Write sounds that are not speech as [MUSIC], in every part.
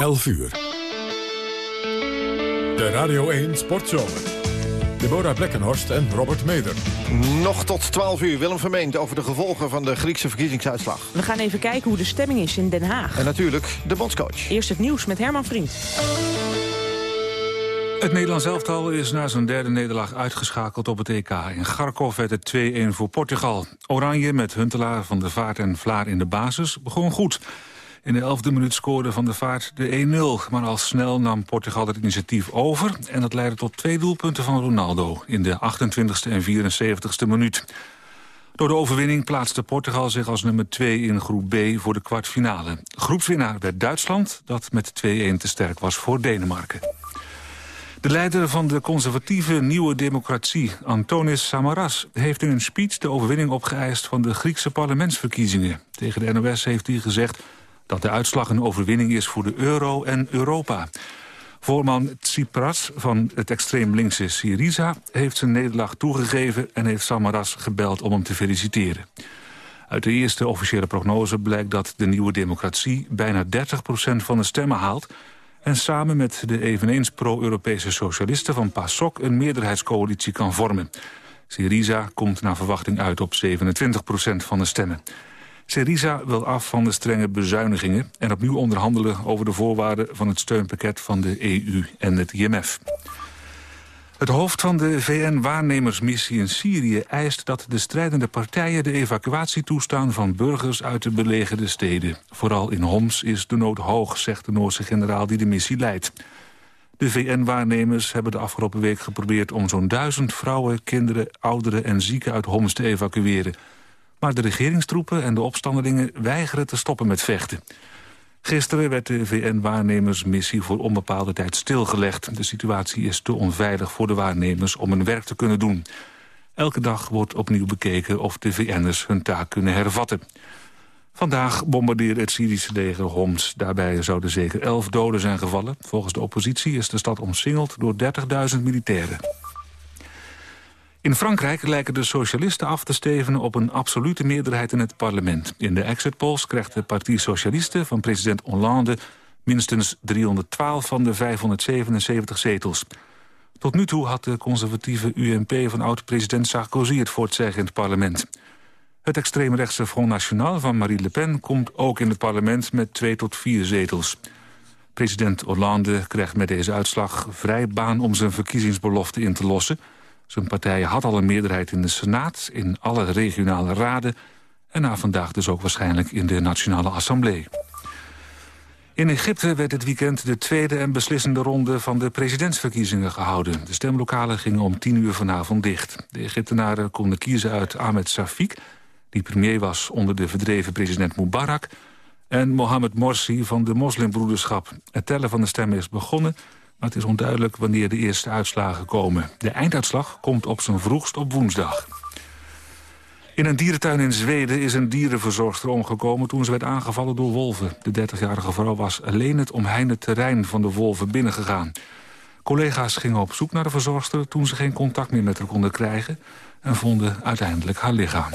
11 uur. De Radio 1 Sportzomer. Deborah Blekkenhorst en Robert Meder. Nog tot 12 uur. Willem Vermeend over de gevolgen van de Griekse verkiezingsuitslag. We gaan even kijken hoe de stemming is in Den Haag. En natuurlijk de bondscoach. Eerst het nieuws met Herman Vriend. Het Nederlands elftal is na zijn derde nederlaag uitgeschakeld op het EK. In Garkov werd het 2-1 voor Portugal. Oranje met Huntelaar, Van der Vaart en Vlaar in de basis begon goed. In de elfde minuut scoorde Van der Vaart de 1-0. Maar al snel nam Portugal het initiatief over... en dat leidde tot twee doelpunten van Ronaldo... in de 28e en 74e minuut. Door de overwinning plaatste Portugal zich als nummer 2 in groep B voor de kwartfinale. Groepswinnaar werd Duitsland, dat met 2-1 te sterk was voor Denemarken. De leider van de conservatieve Nieuwe Democratie, Antonis Samaras... heeft in een speech de overwinning opgeëist van de Griekse parlementsverkiezingen. Tegen de NOS heeft hij gezegd dat de uitslag een overwinning is voor de euro en Europa. Voorman Tsipras van het extreem linkse Syriza heeft zijn nederlaag toegegeven... en heeft Samaras gebeld om hem te feliciteren. Uit de eerste officiële prognose blijkt dat de nieuwe democratie... bijna 30% van de stemmen haalt... en samen met de eveneens pro-Europese socialisten van PASOK... een meerderheidscoalitie kan vormen. Syriza komt naar verwachting uit op 27% van de stemmen. Syriza wil af van de strenge bezuinigingen... en opnieuw onderhandelen over de voorwaarden van het steunpakket van de EU en het IMF. Het hoofd van de VN-waarnemersmissie in Syrië eist dat de strijdende partijen de evacuatie toestaan van burgers uit de belegerde steden. Vooral in Homs is de nood hoog, zegt de Noorse generaal die de missie leidt. De VN-waarnemers hebben de afgelopen week geprobeerd om zo'n duizend vrouwen, kinderen, ouderen en zieken uit Homs te evacueren. Maar de regeringstroepen en de opstandelingen weigeren te stoppen met vechten. Gisteren werd de VN-waarnemersmissie voor onbepaalde tijd stilgelegd. De situatie is te onveilig voor de waarnemers om hun werk te kunnen doen. Elke dag wordt opnieuw bekeken of de VN'ers hun taak kunnen hervatten. Vandaag bombardeerde het Syrische leger Homs. Daarbij zouden zeker elf doden zijn gevallen. Volgens de oppositie is de stad omsingeld door 30.000 militairen. In Frankrijk lijken de socialisten af te stevenen op een absolute meerderheid in het parlement. In de exit polls krijgt de Partij Socialiste van president Hollande minstens 312 van de 577 zetels. Tot nu toe had de conservatieve UMP van oud-president Sarkozy het voortzeggen in het parlement. Het extreemrechtse Front National van Marine Le Pen komt ook in het parlement met twee tot vier zetels. President Hollande krijgt met deze uitslag vrij baan om zijn verkiezingsbelofte in te lossen... Zijn partij had al een meerderheid in de Senaat, in alle regionale raden... en na vandaag dus ook waarschijnlijk in de Nationale Assemblée. In Egypte werd dit weekend de tweede en beslissende ronde van de presidentsverkiezingen gehouden. De stemlokalen gingen om tien uur vanavond dicht. De Egyptenaren konden kiezen uit Ahmed Safik, die premier was onder de verdreven president Mubarak, en Mohamed Morsi van de moslimbroederschap. Het tellen van de stemmen is begonnen maar het is onduidelijk wanneer de eerste uitslagen komen. De einduitslag komt op zijn vroegst op woensdag. In een dierentuin in Zweden is een dierenverzorgster omgekomen... toen ze werd aangevallen door wolven. De 30-jarige vrouw was alleen het omheinde terrein van de wolven binnengegaan. Collega's gingen op zoek naar de verzorgster... toen ze geen contact meer met haar konden krijgen... en vonden uiteindelijk haar lichaam.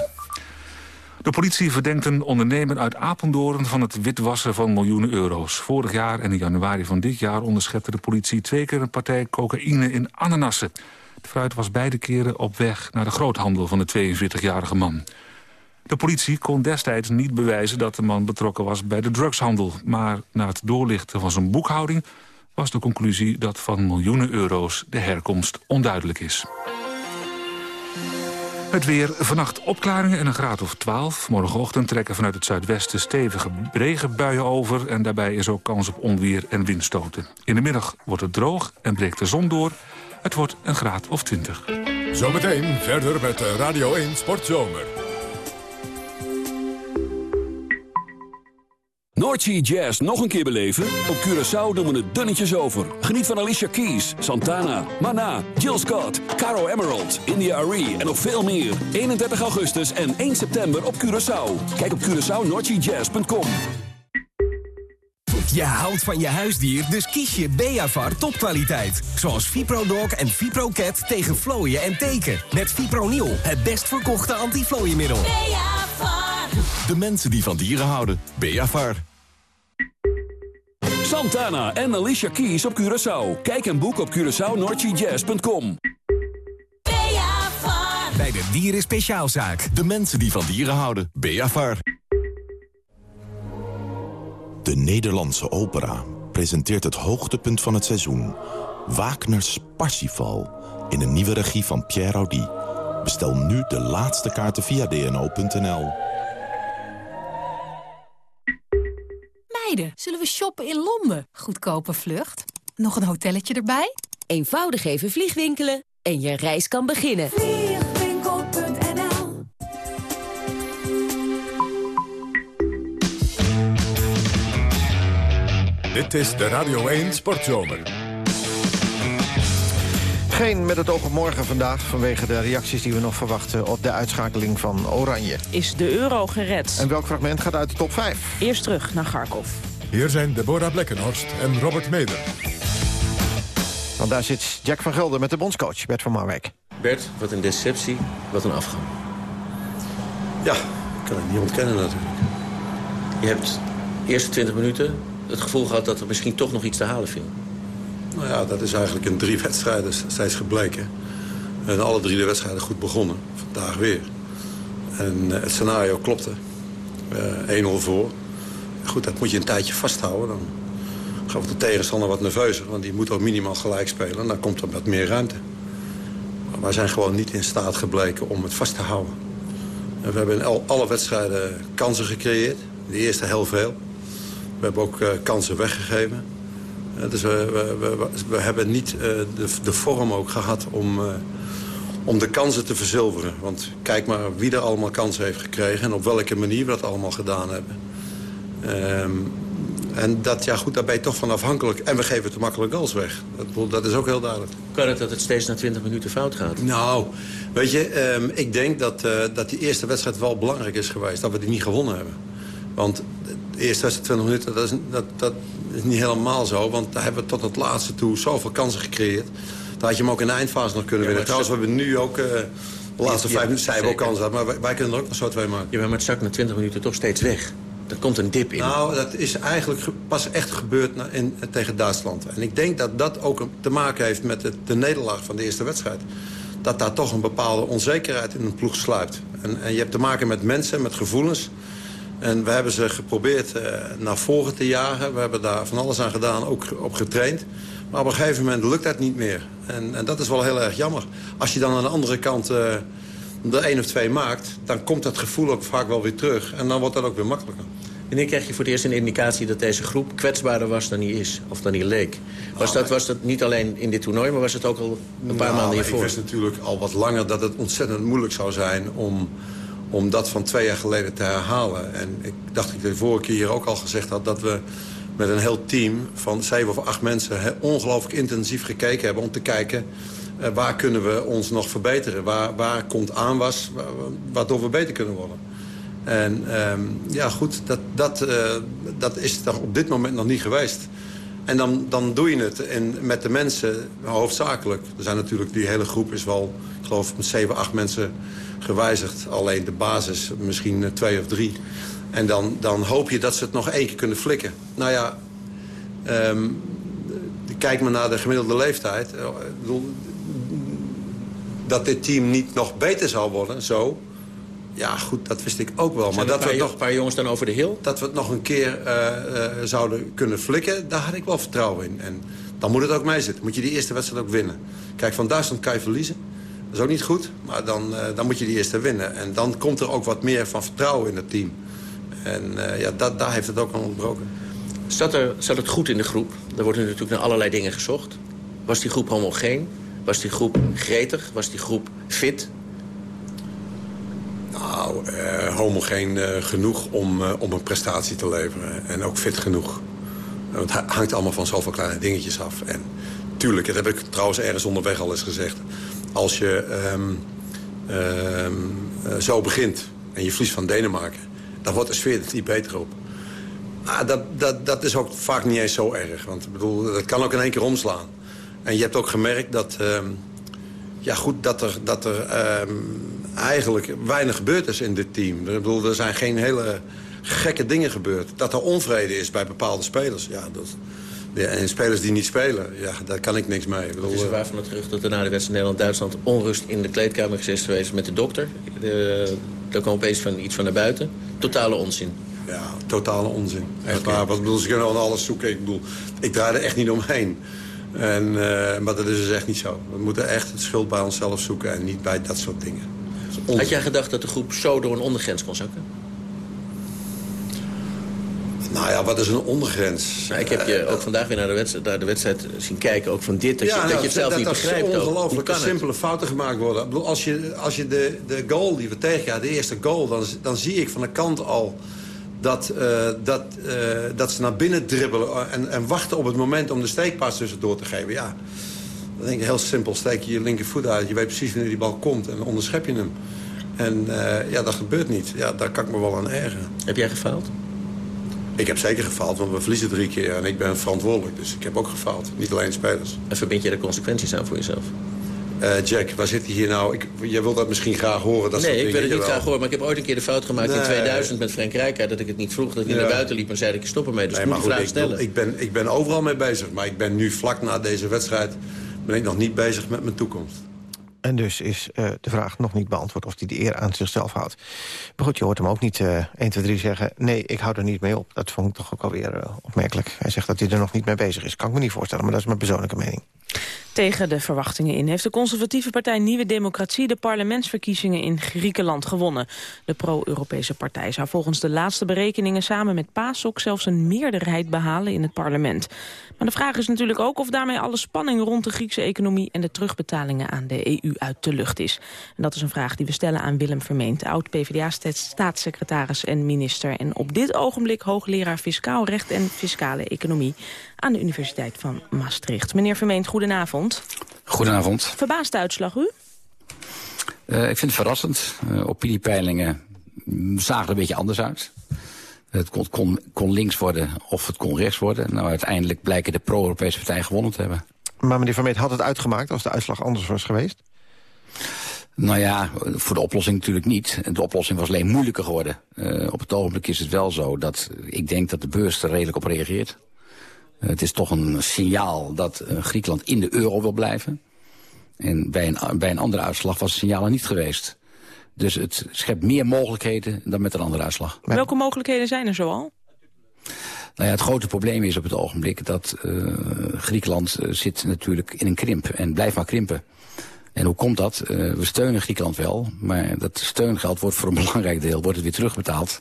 De politie verdenkt een ondernemer uit Apeldoorn van het witwassen van miljoenen euro's. Vorig jaar en in januari van dit jaar onderschepte de politie twee keer een partij cocaïne in ananassen. Het fruit was beide keren op weg naar de groothandel van de 42-jarige man. De politie kon destijds niet bewijzen dat de man betrokken was bij de drugshandel. Maar na het doorlichten van zijn boekhouding was de conclusie dat van miljoenen euro's de herkomst onduidelijk is. Het weer, vannacht opklaringen en een graad of 12. Morgenochtend trekken vanuit het zuidwesten stevige regenbuien over... en daarbij is ook kans op onweer en windstoten. In de middag wordt het droog en breekt de zon door. Het wordt een graad of 20. Zometeen verder met Radio 1 Sportzomer. Noordsea Jazz nog een keer beleven? Op Curaçao doen we het dunnetjes over. Geniet van Alicia Keys, Santana, Mana, Jill Scott, Caro Emerald, India Arie en nog veel meer. 31 augustus en 1 september op Curaçao. Kijk op CuraçaoNoordseaJazz.com Je houdt van je huisdier, dus kies je Beavar topkwaliteit. Zoals ViproDog en ViproCat tegen vlooien en teken. Met Fipronil, het best verkochte antiflooienmiddel. De mensen die van dieren houden. Beavar. Santana en Alicia Keys op Curaçao. Kijk en boek op CuraçaoNordGJazz.com. Bij de Dieren Speciaalzaak. De mensen die van dieren houden. Beavar. De Nederlandse opera presenteert het hoogtepunt van het seizoen. Wagner's Parsifal. In een nieuwe regie van Pierre Audi. Bestel nu de laatste kaarten via dno.nl. Zullen we shoppen in Londen? Goedkope vlucht. Nog een hotelletje erbij? Eenvoudig even vliegwinkelen en je reis kan beginnen. Vliegwinkel.nl Dit is de Radio 1 Sportzomer. Geen met het oog op morgen vandaag... vanwege de reacties die we nog verwachten op de uitschakeling van Oranje. Is de euro gered? En welk fragment gaat uit de top 5? Eerst terug naar Kharkov. Hier zijn Deborah Blekkenhorst en Robert Meder. Want daar zit Jack van Gelder met de bondscoach Bert van Marwijk. Bert, wat een deceptie, wat een afgang. Ja, ik kan het niet ontkennen natuurlijk. Je hebt de eerste 20 minuten het gevoel gehad dat er misschien toch nog iets te halen viel. Nou ja, dat is eigenlijk in drie [LAUGHS] wedstrijden steeds gebleken. En alle drie de wedstrijden goed begonnen. Vandaag weer. En uh, het scenario klopte. Uh, 1-0 voor. Goed, dat moet je een tijdje vasthouden. Dan gaat de tegenstander wat nerveuzer. Want die moet ook minimaal gelijk spelen. En dan komt er wat meer ruimte. Maar wij zijn gewoon niet in staat gebleken om het vast te houden. En we hebben in al, alle wedstrijden kansen gecreëerd. De eerste heel veel. We hebben ook uh, kansen weggegeven. Uh, dus we, we, we, we, hebben niet uh, de, de, vorm ook gehad om, om de kansen te verzilveren. Want kijk maar wie er allemaal kansen heeft gekregen... en op welke manier we dat allemaal gedaan hebben. Um, en dat, ja goed, daar ben je toch van afhankelijk. En we geven te makkelijk goals weg. Dat, dat is ook heel duidelijk. Kan het dat het steeds na 20 minuten fout gaat? Nou, weet je, um, ik denk dat, dat die eerste wedstrijd wel belangrijk is geweest. Dat we die niet gewonnen hebben. Want de eerste wedstrijd 20 minuten, dat is, dat, dat is niet helemaal zo. Want daar hebben we tot het laatste toe zoveel kansen gecreëerd. Daar had je hem ook in de eindfase nog kunnen ja, winnen. Trouwens, we hebben nu ook... Uh, de laatste vijf minuten zijn we ook kansen Maar wij, wij, kunnen er ook nog zo twee maken. Ja, maar het zakt na 20 minuten toch steeds weg. Er komt een dip in. Nou, dat is eigenlijk pas echt gebeurd in, tegen Duitsland. En ik denk dat dat ook te maken heeft met de, de nederlaag van de eerste wedstrijd. Dat daar toch een bepaalde onzekerheid in een ploeg sluipt. En, en je hebt te maken met mensen, met gevoelens... En we hebben ze geprobeerd uh, naar voren te jagen. We hebben daar van alles aan gedaan, ook op getraind. Maar op een gegeven moment lukt dat niet meer. En, en dat is wel heel erg jammer. Als je dan aan de andere kant uh, er één of twee maakt... dan komt dat gevoel ook vaak wel weer terug. En dan wordt dat ook weer makkelijker. Wanneer krijg je voor het eerst een indicatie dat deze groep kwetsbaarder was dan hij is? Of dan hij leek? Was, dat, was dat niet alleen in dit toernooi, maar was het ook al een paar nou, maanden hiervoor? Ik wist natuurlijk al wat langer dat het ontzettend moeilijk zou zijn... om om dat van twee jaar geleden te herhalen. En ik dacht ik de vorige keer hier ook al gezegd had... dat we met een heel team van zeven of acht mensen... Ongelooflijk intensief gekeken hebben om te kijken... Uh, waar kunnen we ons nog verbeteren? Waar, waar komt aanwas wa waardoor we beter kunnen worden? En um, ja, goed, dat, dat, uh, dat is er op dit moment nog niet geweest. En dan, dan doe je het en met de mensen hoofdzakelijk. Er zijn natuurlijk, die hele groep is wel, ik geloof, zeven, acht mensen gewijzigd. Alleen de basis misschien twee of drie. En dan, dan hoop je dat ze het nog één keer kunnen flikken. Nou ja, um, kijk maar naar de gemiddelde leeftijd. Ik bedoel, dat dit team niet nog beter zal worden, zo... Ja, goed, dat wist ik ook wel. maar dat we nog een paar jongens dan over de hill? Dat we het nog een keer uh, uh, zouden kunnen flikken, daar had ik wel vertrouwen in. En dan moet het ook mee zitten. Moet je die eerste wedstrijd ook winnen. Kijk, van Duitsland kan je verliezen. Dat is ook niet goed, maar dan, uh, dan moet je die eerste winnen. En dan komt er ook wat meer van vertrouwen in het team. En ja, dat, daar heeft het ook aan ontbroken. Zat, er, zat het goed in de groep? Er worden natuurlijk naar allerlei dingen gezocht. Was die groep homogeen? Was die groep gretig? Was die groep fit? Nou, uh, homogeen genoeg om, om een prestatie te leveren. En ook fit genoeg. Het hangt allemaal van zoveel kleine dingetjes af. En tuurlijk, dat heb ik trouwens ergens onderweg al eens gezegd. Als je um, um, zo begint en je verliest van Denemarken... dan wordt de sfeer er niet beter op. Ah, dat, dat, dat is ook vaak niet eens zo erg. Want ik bedoel, dat kan ook in één keer omslaan. En je hebt ook gemerkt dat... Um, ja, goed, dat er... Dat er eigenlijk weinig gebeurd is in dit team. Ik bedoel, er zijn geen hele gekke dingen gebeurt. Dat er onvrede is bij bepaalde spelers. Ja, dat, ja, en spelers die niet spelen, ja, daar kan ik niks mee. Ik bedoel, het is er waar van het terug dat er na de wedstrijd Nederland-Duitsland... onrust in de kleedkamer is geweest met de dokter. De, daar kwam opeens van, iets van naar buiten. Totale onzin. Ja, totale onzin. Echt waar. Wat bedoel, ze kunnen al alles zoeken. Ik bedoel, ik draai er echt niet omheen. En, uh, maar dat is dus echt niet zo. We moeten echt het schuld bij onszelf zoeken en niet bij dat soort dingen. Had jij gedacht dat de groep zo door een ondergrens kon zakken? Nou ja, wat is een ondergrens? Nou, ik heb je ook vandaag weer naar de, wedstrijd, naar de wedstrijd zien kijken. Ook van dit, dat, je, dat je het zelf dat, niet dat begrijpt. Dat ongelooflijk simpele fouten gemaakt worden. Ik bedoel, als je, als je de, de goal die we tegengaan, de eerste goal... Dan, dan zie ik van de kant al dat, uh, dat, uh, dat ze naar binnen dribbelen... En, en wachten op het moment om de steekpaas tussendoor te geven. Ja, dan denk ik heel simpel. Steek je je linkervoet uit. Je weet precies wanneer die bal komt. En onderschep je hem. En uh, ja, dat gebeurt niet. Ja, daar kan ik me wel aan ergeren. Heb jij gefaald? Ik heb zeker gefaald, want we verliezen drie keer en ik ben verantwoordelijk. Dus ik heb ook gefaald, niet alleen spelers. En verbind je de consequenties aan voor jezelf? Uh, Jack, waar zit hij hier nou? Ik, jij wilt dat misschien graag horen. Dat nee, ik wil het niet graag horen. Maar ik heb ooit een keer de fout gemaakt nee. in 2000 met Frank Rijkaard... dat ik het niet vroeg, dat ik ja. naar buiten liep en zei dat ik stoppen mee. Dus nee, maar goed, ik, stellen. Ik ben, ik ben overal mee bezig. Maar ik ben nu vlak na deze wedstrijd... ben ik nog niet bezig met mijn toekomst. En dus is uh, de vraag nog niet beantwoord of hij de eer aan zichzelf houdt. Maar goed, je hoort hem ook niet uh, 1, 2, 3 zeggen... nee, ik hou er niet mee op. Dat vond ik toch ook alweer uh, opmerkelijk. Hij zegt dat hij er nog niet mee bezig is. Kan ik me niet voorstellen, maar dat is mijn persoonlijke mening. Tegen de verwachtingen in heeft de conservatieve partij Nieuwe Democratie... de parlementsverkiezingen in Griekenland gewonnen. De pro-Europese partij zou volgens de laatste berekeningen... samen met PASOK zelfs een meerderheid behalen in het parlement. Maar de vraag is natuurlijk ook of daarmee alle spanning... rond de Griekse economie en de terugbetalingen aan de EU uit de lucht is. En dat is een vraag die we stellen aan Willem Vermeent... oud-PVDA-staatssecretaris en minister... en op dit ogenblik hoogleraar Fiscaal Recht en Fiscale Economie... aan de Universiteit van Maastricht. Meneer Vermeent, goedenavond. Goedenavond. Verbaast de uitslag u? Uh, ik vind het verrassend. Uh, opiniepeilingen zagen er een beetje anders uit. Het kon, kon, kon, links worden of het kon rechts worden. Nou, uiteindelijk blijken de pro-Europese partijen gewonnen te hebben. Maar meneer Vermeet, had het uitgemaakt als de uitslag anders was geweest? Nou ja, voor de oplossing natuurlijk niet. De oplossing was alleen moeilijker geworden. Uh, op het ogenblik is het wel zo dat ik denk dat de beurs er redelijk op reageert. Uh, het is toch een signaal dat uh, Griekenland in de euro wil blijven. En bij een, bij een andere uitslag was het signaal er niet geweest. Dus het schept meer mogelijkheden dan met een andere uitslag. Welke mogelijkheden zijn er zoal? Nou ja, het grote probleem is op het ogenblik dat uh, Griekenland uh, zit natuurlijk in een krimp en blijft maar krimpen. En hoe komt dat? Uh, we steunen Griekenland wel, maar dat steungeld wordt voor een [LAUGHS] belangrijk deel wordt het weer terugbetaald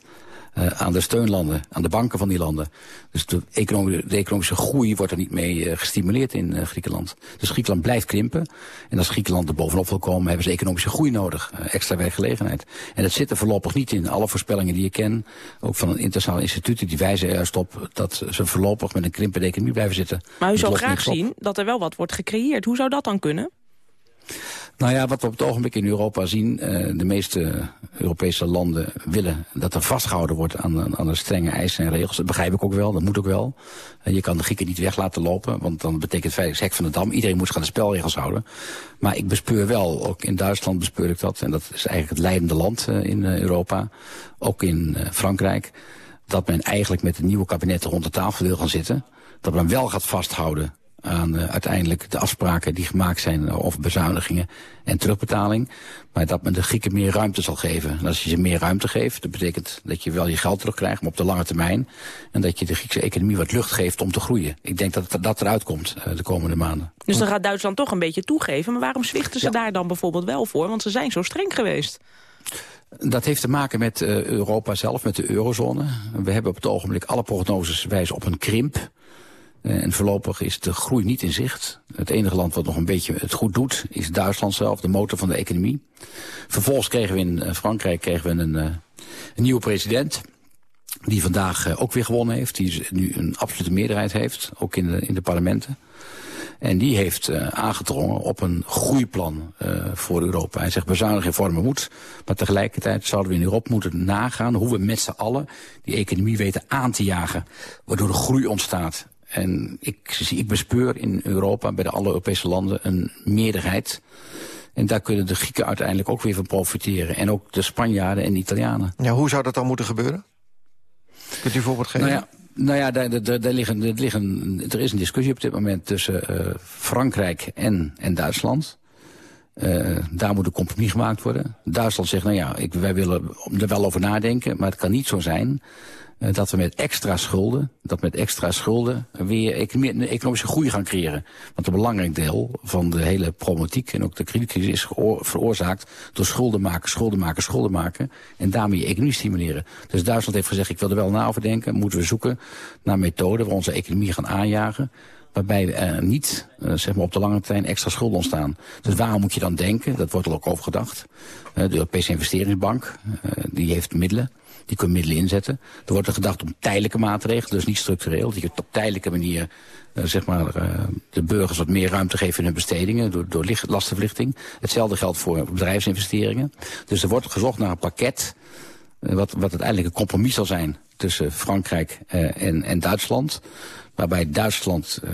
uh, aan de steunlanden, aan de banken van die landen. Dus de, economie, de economische groei wordt er niet mee uh, gestimuleerd in uh, Griekenland. Dus Griekenland blijft krimpen. En als Griekenland er bovenop wil komen, hebben ze economische groei nodig. extra werkgelegenheid. En dat zit er voorlopig niet in. Alle voorspellingen die je ken, ook van internationale instituten, die wijzen juist op dat ze voorlopig met een krimpende economie blijven zitten. Maar u zou graag zien dat er wel wat wordt gecreëerd. Hoe zou dat dan kunnen? Nou ja, wat we op het ogenblik in Europa zien... Uh, de meeste Europese landen willen dat er vastgehouden wordt aan, aan de strenge eisen en regels. Dat begrijp ik ook wel, dat moet ook wel. Uh, je kan de Grieken niet weg laten lopen, want dan betekent het hek van de dam. Iedereen moet zich aan de spelregels houden. Maar ik bespeur wel, ook in Duitsland bespeur ik dat... en dat is eigenlijk het leidende land uh, in Europa, ook in Frankrijk... dat men eigenlijk met het nieuwe kabinet rond de tafel wil gaan zitten... dat men wel gaat vasthouden aan uh, uiteindelijk de afspraken die gemaakt zijn over bezuinigingen en terugbetaling. Maar dat men de Grieken meer ruimte zal geven. En als je ze meer ruimte geeft, dat betekent dat je wel je geld terugkrijgt, maar op de lange termijn. En dat je de Griekse economie wat lucht geeft om te groeien. Ik denk dat dat eruit komt uh, de komende maanden. Dus dan gaat Duitsland toch een beetje toegeven. Maar waarom zwichten ze ja. daar dan bijvoorbeeld wel voor? Want ze zijn zo streng geweest. Dat heeft te maken met Europa zelf, met de eurozone. We hebben op het ogenblik alle prognoses wijzen op een krimp. Uh, en voorlopig is de groei niet in zicht. Het enige land wat nog een beetje het goed doet is Duitsland zelf, de motor van de economie. Vervolgens kregen we in uh, Frankrijk kregen we een, uh, een nieuwe president. Die vandaag ook weer gewonnen heeft. Die nu een absolute meerderheid heeft, ook in de, in de parlementen. En die heeft uh, aangedrongen op een groeiplan voor Europa. Hij zegt bezuinigen vormen moet. Maar tegelijkertijd zouden we in Europa moeten nagaan hoe we met z'n allen die economie weten aan te jagen. Waardoor de groei ontstaat. En ik, ik bespeur in Europa, bij de alle Europese landen, een meerderheid. En daar kunnen de Grieken uiteindelijk ook weer van profiteren. En ook de Spanjaarden en de Italianen. Ja, hoe zou dat dan moeten gebeuren? Kunt u een voorbeeld geven? Nou ja, nou ja, daar, daar, daar liggen, er, liggen, er is een discussie op dit moment tussen uh, Frankrijk en, en Duitsland. Uh, daar moet een compromis gemaakt worden. Duitsland zegt, nou ja, ik, wij willen er wel over nadenken... maar het kan niet zo zijn uh, dat we met extra schulden... dat met extra schulden weer economische groei gaan creëren. Want een belangrijk deel van de hele problematiek... en ook de kredietcrisis is veroorzaakt door schulden maken, schulden maken, schulden maken... en daarmee je economie stimuleren. Dus Duitsland heeft gezegd, ik wil er wel na over denken... moeten we zoeken naar methoden waar onze economie gaan aanjagen waarbij er niet uh, zeg maar op de lange termijn extra schulden ontstaan. Dus waarom moet je dan denken, dat wordt er ook over gedacht. De Europese investeringsbank, uh, die heeft middelen, die kunnen middelen inzetten. Er wordt er gedacht om tijdelijke maatregelen, dus niet structureel. Die je op tijdelijke manier zeg maar, de burgers wat meer ruimte geven in hun bestedingen door, door lastenverlichting. Hetzelfde geldt voor bedrijfsinvesteringen. Dus er wordt gezocht naar een pakket wat, wat uiteindelijk een compromis zal zijn tussen Frankrijk en, en Duitsland waarbij Duitsland uh,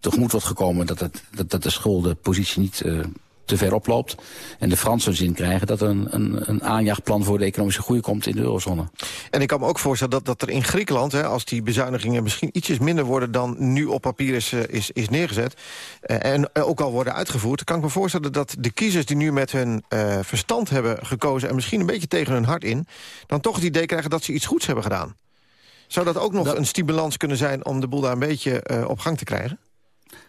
tegemoet wordt gekomen dat, het, dat, dat de schuldenpositie niet uh, te ver oploopt. En de Fransen zin krijgen dat er een, een, een aanjaagplan voor de economische groei komt in de eurozone. En ik kan me ook voorstellen dat, dat er in Griekenland, hè, als die bezuinigingen misschien ietsjes minder worden dan nu op papier is, is, is neergezet, en ook al worden uitgevoerd, kan ik me voorstellen dat de kiezers die nu met hun verstand hebben gekozen en misschien een beetje tegen hun hart in, dan toch het idee krijgen dat ze iets goeds hebben gedaan. Zou dat ook nog dat... een stimulans kunnen zijn om de boel daar een beetje uh, op gang te krijgen?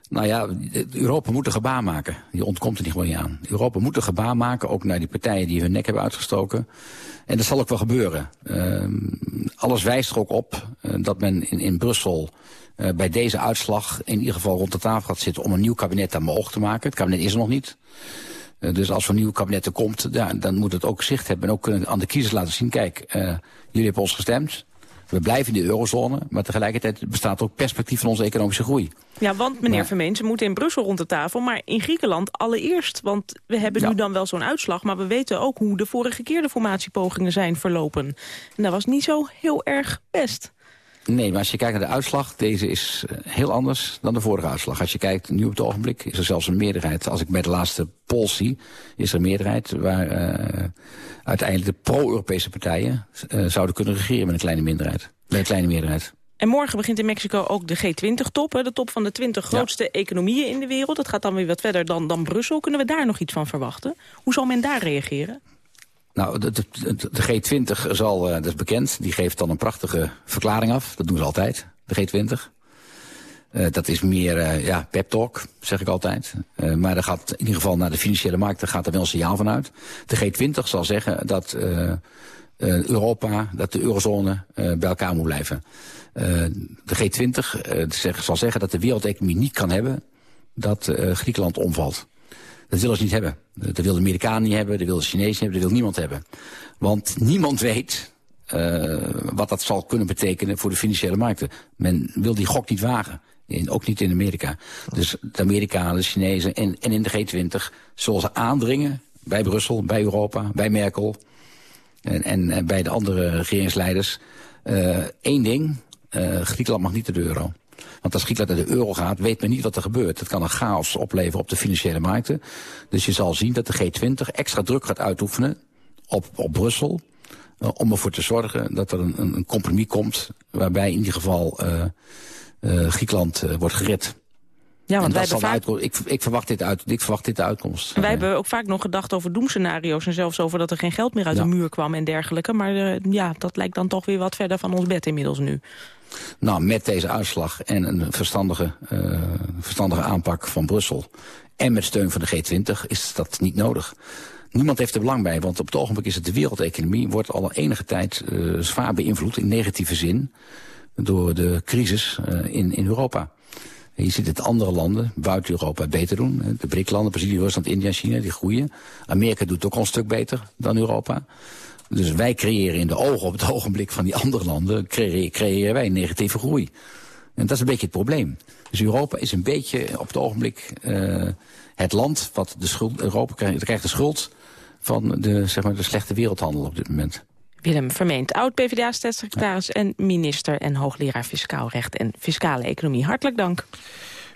Nou ja, Europa moet een gebaar maken. Die ontkomt er niet gewoon niet aan. Europa moet een gebaar maken, ook naar die partijen die hun nek hebben uitgestoken. En dat zal ook wel gebeuren. Uh, alles wijst er ook op uh, dat men in, in Brussel uh, bij deze uitslag in ieder geval rond de tafel gaat zitten om een nieuw kabinet aan mogelijk te maken. Het kabinet is er nog niet. dus als er een nieuw kabinet er komt, ja, dan moet het ook zicht hebben en ook kunnen aan de kiezers laten zien, kijk, jullie hebben ons gestemd. We blijven in de eurozone, maar tegelijkertijd bestaat ook perspectief van onze economische groei. Ja, want meneer maar, Vermeen, ze moeten in Brussel rond de tafel, maar in Griekenland allereerst. Want we hebben ja. nu dan wel zo'n uitslag, maar we weten ook hoe de vorige keer de formatiepogingen zijn verlopen. En dat was niet zo heel erg best. Nee, maar als je kijkt naar de uitslag, deze is heel anders dan de vorige uitslag. Als je kijkt nu op het ogenblik, is er zelfs een meerderheid. Als ik bij de laatste poll zie, is er een meerderheid waar uh, uiteindelijk de pro-Europese partijen uh, zouden kunnen regeren met een kleine minderheid. Met een kleine meerderheid. En morgen begint in Mexico ook de G20-top. De top van de 20 grootste ja. economieën in de wereld. Dat gaat dan weer wat verder dan, dan Brussel. Kunnen we daar nog iets van verwachten? Hoe zal men daar reageren? Nou, de, de, de G20 zal, uh, dat is bekend, die geeft dan een prachtige verklaring af. Dat doen ze altijd, de G20. Uh, dat is meer, uh, ja, pep talk, zeg ik altijd. Maar er gaat in ieder geval naar de financiële markt, daar gaat er wel een signaal van uit. De G20 zal zeggen dat Europa, dat de eurozone bij elkaar moet blijven. de G20 zeg, zal zeggen dat de wereldeconomie niet kan hebben dat Griekenland omvalt. Dat willen ze niet hebben. Dat wil de Amerikanen niet hebben, dat wil de Chinezen hebben, dat wil niemand hebben. Want niemand weet uh, wat dat zal kunnen betekenen voor de financiële markten. Men wil die gok niet wagen. In, ook niet in Amerika. Dus de Amerikanen, de Chinezen en, en in de G20 zullen ze aandringen bij Brussel, bij Europa, bij Merkel en, en, bij de andere regeringsleiders. Eén uh, ding, uh, Griekenland mag niet de euro. Want als Griekenland naar de euro gaat, weet men niet wat er gebeurt. Het kan een chaos opleveren op de financiële markten. Dus je zal zien dat de G20 extra druk gaat uitoefenen op, op Brussel... Uh, om ervoor te zorgen dat er een, een, compromis komt... waarbij in ieder geval uh, uh, Griekenland wordt gered. Ja, want wij vaak... ik, ik, verwacht dit uit, ik verwacht dit de uitkomst. Wij hebben ook vaak nog gedacht over doemscenario's... en zelfs over dat er geen geld meer uit ja. de muur kwam en dergelijke. Maar ja, dat lijkt dan toch weer wat verder van ons bed inmiddels nu. Nou, met deze uitslag en een verstandige, uh, verstandige aanpak van Brussel... en met steun van de G20 is dat niet nodig. Niemand heeft er belang bij, want op het ogenblik is het de wereldeconomie... wordt al enige tijd uh, zwaar beïnvloed in negatieve zin... door de crisis uh, in, in Europa. Je ziet het andere landen buiten Europa beter doen. De BRIC-landen, Brazilië, Rusland, India, China, die groeien. Amerika doet ook al een stuk beter dan Europa. Dus wij creëren in de ogen op het [LAUGHS] ogenblik van die andere landen... creëren, wij negatieve groei. En dat is een beetje het probleem. Dus Europa is een beetje op het ogenblik uh, het land... wat de schuld, Europa krijgt, krijgt de schuld van de, zeg maar, de slechte wereldhandel op dit moment. Willem Vermeend, oud-PVDA-staatssecretaris en minister... en hoogleraar fiscaal recht en fiscale economie. Hartelijk dank.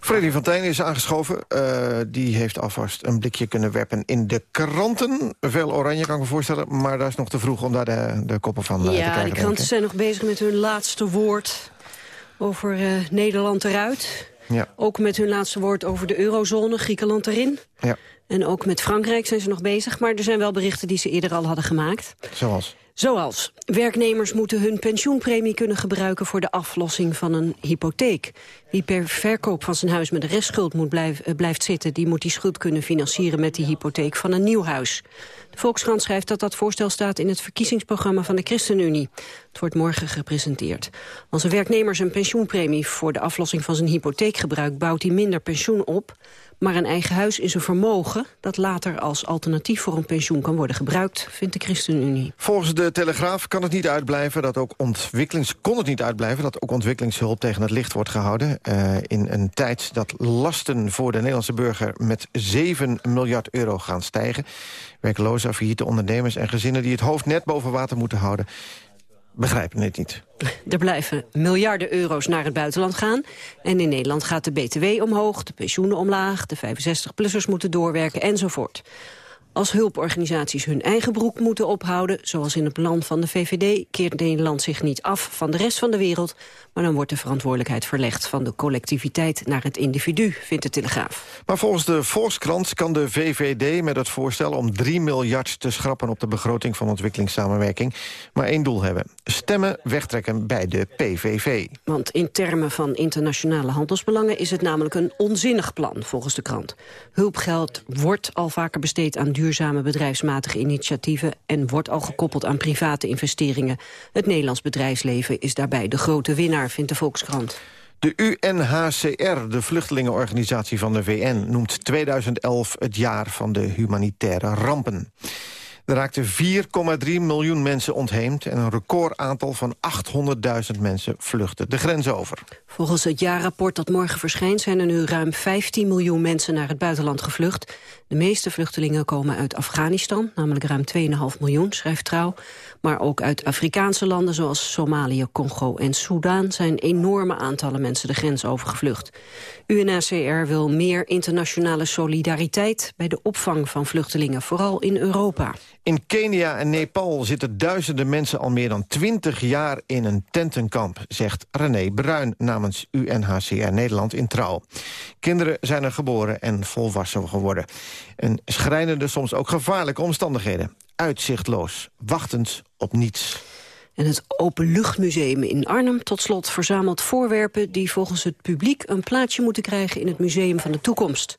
Freddy van Tijn is aangeschoven. Uh, die heeft alvast een blikje kunnen werpen in de kranten. Veel oranje kan ik me voorstellen, maar dat is nog te vroeg om daar de, de koppen van ja, te krijgen. Ja, de kranten zijn nog bezig met hun laatste woord over uh, Nederland eruit. Ja. Ook met hun laatste woord over de eurozone, Griekenland erin. Ja. En ook met Frankrijk zijn ze nog bezig. Maar er zijn wel berichten die ze eerder al hadden gemaakt. Zoals? Zoals, werknemers moeten hun pensioenpremie kunnen gebruiken voor de aflossing van een hypotheek. Wie per verkoop van zijn huis met een restschuld moet uh, blijft zitten... die moet die schuld kunnen financieren met die hypotheek van een nieuw huis. De Volkskrant schrijft dat dat voorstel staat in het verkiezingsprogramma van de ChristenUnie. Het wordt morgen gepresenteerd. Als een werknemer zijn pensioenpremie voor de aflossing van zijn hypotheek gebruikt... bouwt hij minder pensioen op, maar een eigen huis is een vermogen... dat later als alternatief voor een pensioen kan worden gebruikt, vindt de ChristenUnie. Volgens de Telegraaf kan het niet uitblijven dat ook ontwikkelings, kon het niet uitblijven dat ook ontwikkelingshulp tegen het licht wordt gehouden. Uh, in een tijd dat lasten voor de Nederlandse burger met 7 miljard euro gaan stijgen. Werklozen, failliete ondernemers en gezinnen die het hoofd net boven water moeten houden begrijpen het niet. Er blijven miljarden euro's naar het buitenland gaan. En in Nederland gaat de BTW omhoog, de pensioenen omlaag... de 65-plussers moeten doorwerken enzovoort. Als hulporganisaties hun eigen broek moeten ophouden... zoals in het plan van de VVD, keert Nederland zich niet af van de rest van de wereld... maar dan wordt de verantwoordelijkheid verlegd van de collectiviteit naar het individu, vindt de Telegraaf. Maar volgens de Volkskrant kan de VVD met het voorstel om 3 miljard te schrappen... op de begroting van ontwikkelingssamenwerking maar één doel hebben. Stemmen wegtrekken bij de PVV. Want in termen van internationale handelsbelangen... is het namelijk een onzinnig plan, volgens de krant. Hulpgeld wordt al vaker besteed aan duurzame bedrijfsmatige initiatieven... en wordt al gekoppeld aan private investeringen. Het Nederlands bedrijfsleven is daarbij de grote winnaar, vindt de Volkskrant. De UNHCR, de vluchtelingenorganisatie van de VN... noemt 2011 het jaar van de humanitaire rampen. Er raakten 4,3 miljoen mensen ontheemd... en een recordaantal van 800.000 mensen vluchten de grens over. Volgens het jaarrapport dat morgen verschijnt... zijn er nu ruim 15 miljoen mensen naar het buitenland gevlucht. De meeste vluchtelingen komen uit Afghanistan, namelijk ruim 2,5 miljoen, schrijft Trouw. Maar ook uit Afrikaanse landen zoals Somalië, Congo en Soudaan... zijn enorme aantallen mensen de grens overgevlucht. UNHCR wil meer internationale solidariteit... bij de opvang van vluchtelingen, vooral in Europa. In Kenia en Nepal zitten duizenden mensen al meer dan 20 jaar in een tentenkamp, zegt René Bruin namens UNHCR Nederland in Trouw. Kinderen zijn er geboren en volwassen geworden. En schrijnende, soms ook gevaarlijke omstandigheden. Uitzichtloos, wachtend op niets. En het Openluchtmuseum in Arnhem tot slot verzamelt voorwerpen... die volgens het publiek een plaatsje moeten krijgen in het Museum van de Toekomst.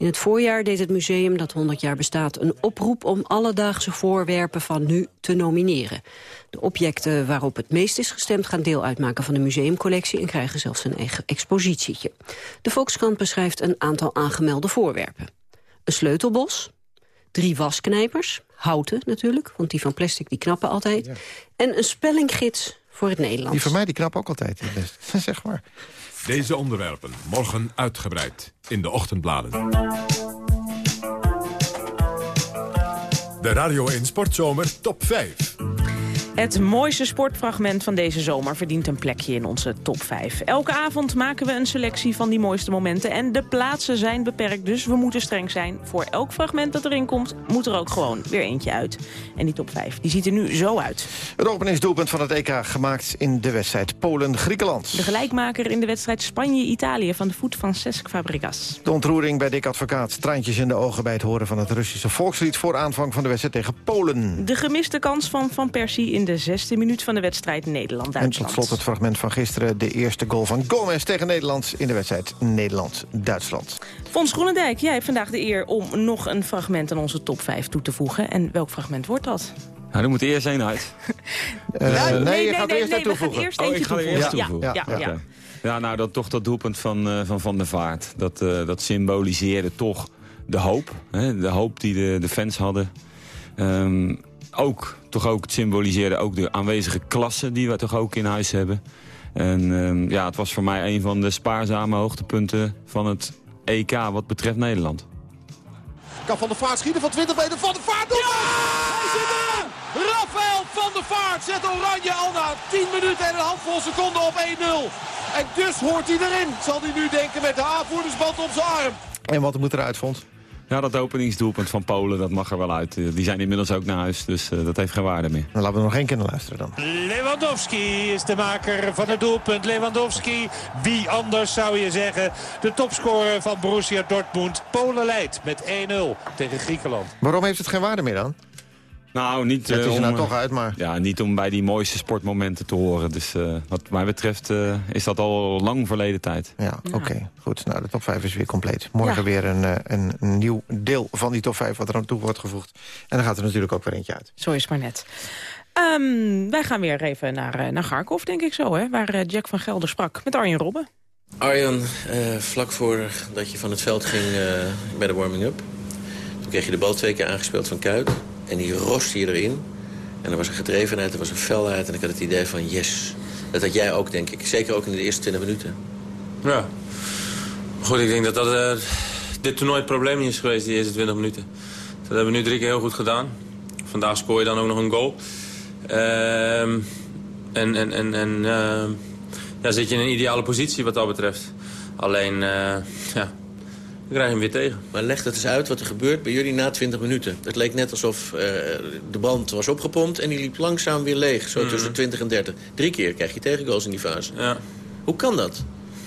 In het voorjaar deed het museum, dat 100 jaar bestaat, een oproep... om alledaagse voorwerpen van nu te nomineren. De objecten waarop het meest is gestemd gaan deel uitmaken van de museumcollectie... en krijgen zelfs een eigen expositietje. De Volkskrant beschrijft een aantal aangemelde voorwerpen. Een sleutelbos, drie wasknijpers, houten natuurlijk, want die van plastic die knappen altijd... Ja. en een spellinggids voor het Nederlands. Die van mij die knappen ook altijd, [LAUGHS] zeg maar. Deze onderwerpen morgen uitgebreid in de ochtendbladen. De Radio 1 Sportzomer Top 5. Het mooiste sportfragment van deze zomer verdient een plekje in onze top 5. Elke avond maken we een selectie van die mooiste momenten. En de plaatsen zijn beperkt, dus we moeten streng zijn. Voor elk fragment dat erin komt, moet er ook gewoon weer eentje uit. En die top 5, die ziet er nu zo uit. Het openingsdoelpunt van het EK gemaakt in de wedstrijd Polen-Griekenland. De gelijkmaker in de wedstrijd Spanje-Italië van de voet van Cesc Fabregas. De ontroering bij Dick Advocaat. Traantjes in de ogen bij het horen van het Russische volkslied... voor aanvang van de wedstrijd tegen Polen. De gemiste kans van Van Persie in de zesde minuut van de wedstrijd Nederland-Duitsland. En tot slot het fragment van gisteren. De eerste goal van Gomez tegen Nederland in de wedstrijd Nederland-Duitsland. Fons Groenendijk, jij hebt vandaag de eer om nog een fragment aan onze top 5 toe te voegen. En welk fragment wordt dat? Nou, er moet eerst één uit. Uh, [LAUGHS] nee, nee, nee, je gaat nee, eerst nee, toevoegen. We gaan eerst oh, eentje ik ga er toevoegen. eerst toevoegen. Ja, ja, ja, okay. ja. nou, dat, toch dat doelpunt van uh, Van, van der Vaart. Dat, uh, dat symboliseerde toch de hoop. Hè? De hoop die de, de fans hadden. Um, ook, toch ook, het symboliseerde ook de aanwezige klasse die we toch ook in huis hebben. En um, ja, het was voor mij een van de spaarzame hoogtepunten van het EK wat betreft Nederland. Kan Van der Vaart schieten van 20 meter. Van der Vaart! Ja! Hij zit er! Rafael van der Vaart zet Oranje al na 10 minuten en een handvol seconden op 1-0. En dus hoort hij erin, zal hij nu denken met de aanvoerdersband op zijn arm. En wat moet eruit, vond? Ja, dat openingsdoelpunt van Polen, dat mag er wel uit. Eh, Die zijn inmiddels ook naar huis, dus eh, dat heeft geen waarde meer. Dan laten we nog één keer naar luisteren dan. Lewandowski is de maker van het doelpunt. Lewandowski, wie anders zou je zeggen. De topscorer van Borussia Dortmund. Polen leidt met 1-0 tegen Griekenland. Waarom heeft het geen waarde meer dan? Nou, niet, Het is eh, er om, nou toch uit, maar... Ja, niet om bij die mooiste sportmomenten te horen. Dus eh, wat mij betreft eh, is dat al lang verleden tijd. Ja, oké. Goed, nou, de top 5 is weer compleet. Morgen Ja. weer een, eh, een, een nieuw deel van die top 5 wat er aan toe wordt gevoegd. En dan gaat er natuurlijk ook weer eentje uit. Zo is het maar net. Ehm, wij gaan weer even naar, eh, naar Garkov, denk ik zo, hè, waar eh, Jack van Gelder sprak met Arjen Robben. Arjan, eh, vlak voordat je van het veld ging eh, bij de warming-up... toen kreeg je de bal twee keer aangespeeld van Kuit. En die roste je erin. En er was een gedrevenheid, er was een felheid. En ik had het idee van yes. Dat had jij ook, denk ik. Zeker ook in de eerste 20 minuten. Ja. Goed, ik denk dat dat eh, dit toernooi het probleem is geweest, die eerste 20 minuten. Dat hebben we nu drie keer heel goed gedaan. Vandaag scoor je dan ook nog een goal. Ehm, en en, en, en ehm, ja, zit je in een ideale positie wat dat betreft. Alleen, eh, ja, we krijgen hem weer tegen. Maar leg dat eens uit wat er gebeurt bij jullie na 20 minuten. Het leek net alsof eh, de band was opgepompt en die liep langzaam weer leeg. Zo Mhm. tussen 20 en 30. Drie keer krijg je tegengoals in die fase. Ja. Hoe kan dat?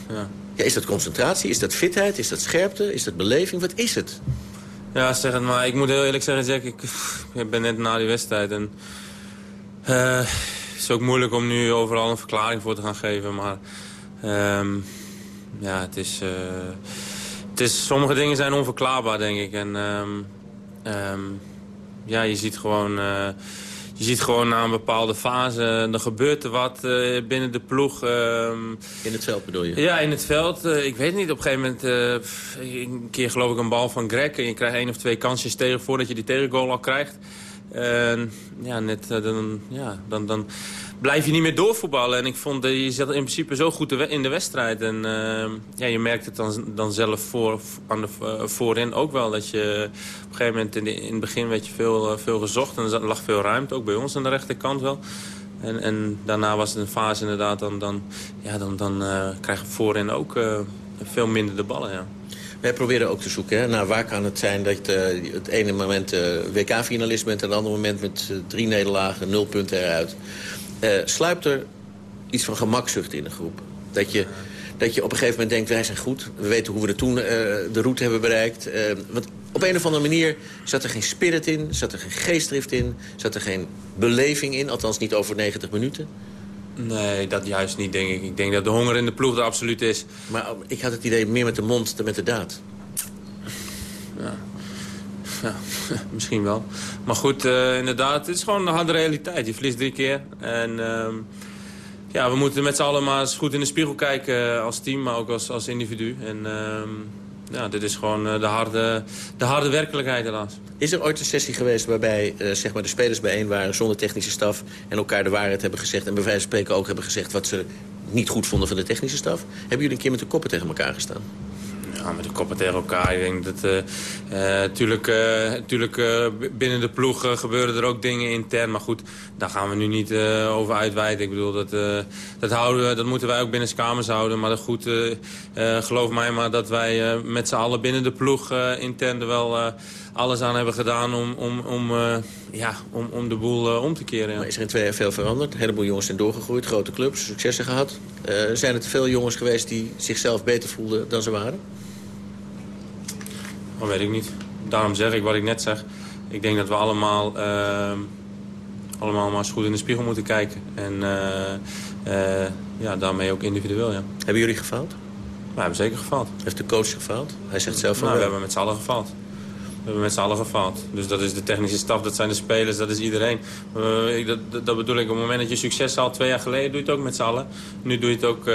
Ja. Ja, is dat concentratie? Is dat fitheid? Is dat scherpte? Is dat beleving? Wat is het? Ja, zeg het maar. Ik moet heel eerlijk zeggen, Jack, ik, ik ben net na die wedstrijd. En, eh, het is ook moeilijk om nu overal een verklaring voor te gaan geven. Maar ehm, ja, het is, eh, is... Sommige dingen zijn onverklaarbaar, denk ik. En ehm, ehm, ja, je ziet gewoon... eh, je ziet gewoon na een bepaalde fase, er gebeurt er wat eh, binnen de ploeg. ehm, In het veld bedoel je? ja, in het veld. eh, ik weet niet, op een gegeven moment... een keer geloof ik een bal van Greg... en je krijgt één of twee kansjes tegen voordat je die tegengoal al krijgt. En ja, net, dan, ja, dan, dan blijf je niet meer doorvoetballen. En ik vond, dat je zat in principe zo goed in de wedstrijd. En eh, ja, je merkt het dan, dan zelf voor, aan de, eh, voorin ook wel. Dat je op een gegeven moment in, de- in het begin werd je veel, eh, veel gezocht. En er lag veel ruimte, ook bij ons aan de rechterkant wel. En, en daarna was het een fase inderdaad, dan, dan, ja, dan, dan eh, krijgen we voorin ook veel minder de ballen. Ja. Wij proberen ook te zoeken hè, naar waar kan het zijn dat je het ene moment WK-finalist bent... en het andere moment met drie nederlagen, nul punten eruit. Eh, sluipt er iets van gemakzucht in de groep? Dat je, dat je op een gegeven moment denkt, wij zijn goed. We weten hoe we er toen eh, de route hebben bereikt. Eh, want op een of andere manier zat er geen spirit in, zat er geen geestdrift in... zat er geen beleving in, althans niet over 90 minuten. Nee, dat juist niet, denk ik. Ik denk dat de honger in de ploeg er absoluut is. Maar ik had het idee meer met de mond dan met de daad. Ja. Ja, [LAUGHS] misschien wel. Maar goed, eh, inderdaad, het is gewoon een harde realiteit. Je verliest drie keer. En ehm, ja, we moeten met z'n allen maar eens goed in de spiegel kijken als team, maar ook als, als individu. En ehm, ja, dit is gewoon eh, de, harde, de harde werkelijkheid helaas. Is er ooit een sessie geweest waarbij eh, zeg maar de spelers bijeen waren... zonder technische staf en elkaar de waarheid hebben gezegd... en bij wijze van spreken ook hebben gezegd wat ze niet goed vonden van de technische staf? Hebben jullie een keer met de koppen tegen elkaar gestaan? Met de koppen tegen elkaar. Ik denk dat... eh eh, eh, tuurlijk eh, binnen de ploeg gebeuren er ook dingen intern. Maar goed, daar gaan we nu niet over uitweiden. Ik bedoel, dat, dat, houden we, dat moeten wij ook binnen kamers houden. Maar goed, geloof mij maar dat wij met z'n allen binnen de ploeg intern er wel... alles aan hebben gedaan om, om, om, ja, om, om de boel om te keren. Maar is er in twee jaar veel veranderd? Een heleboel jongens zijn doorgegroeid, grote clubs, successen gehad. Eh, zijn er te veel jongens geweest die zichzelf beter voelden dan ze waren? Dat weet ik niet. Daarom zeg ik wat ik net zeg. Ik denk dat we allemaal, ehm, allemaal maar eens goed in de spiegel moeten kijken. En eh, eh, ja, daarmee ook individueel, ja. Hebben jullie gefaald? We hebben zeker gefaald. Heeft de coach gefaald? Hij zegt zelf van Nou, we hebben met z'n allen gefaald. We hebben met z'n allen gefaald. Dus dat is de technische staf, dat zijn de spelers, dat is iedereen. Eh, ik- dat, dat- bedoel ik, op het moment dat je succes haalt, twee jaar geleden, doe je het ook met z'n allen. Nu doe je het ook,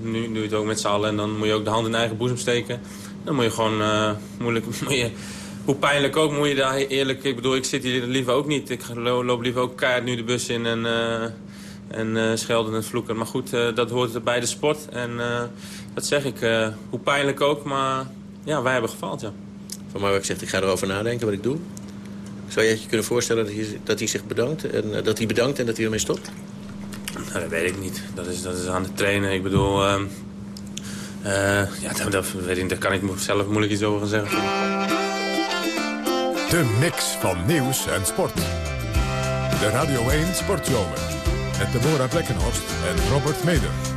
nu doe je het ook met z'n allen en dan moet je ook de hand in eigen boezem steken. Dan moet je gewoon, eh, moeilijk, [LAUGHS] moet je, hoe pijnlijk ook, moet je daar eerlijk... Ik bedoel, ik zit hier liever ook niet. Ik lo- loop liever ook keihard nu de bus in en, eh, en eh, schelden en vloeken. Maar goed, dat hoort bij de sport. En dat zeg ik, hoe pijnlijk ook, maar ja, wij hebben gefaald, ja. Van Marwijk zegt, ik ga erover nadenken wat ik doe. Zou je je kunnen voorstellen dat hij, dat hij zich bedankt en dat hij bedankt en dat hij ermee stopt? Nou, dat weet ik niet. Dat is, dat is aan de trainen. Ik bedoel, uh, ja, dat, ik, daar kan ik zelf moeilijk iets over zeggen. De mix van nieuws en sport. De Radio 1 Sportzomer. Met Deborah Blekkenhorst en Robert Meder.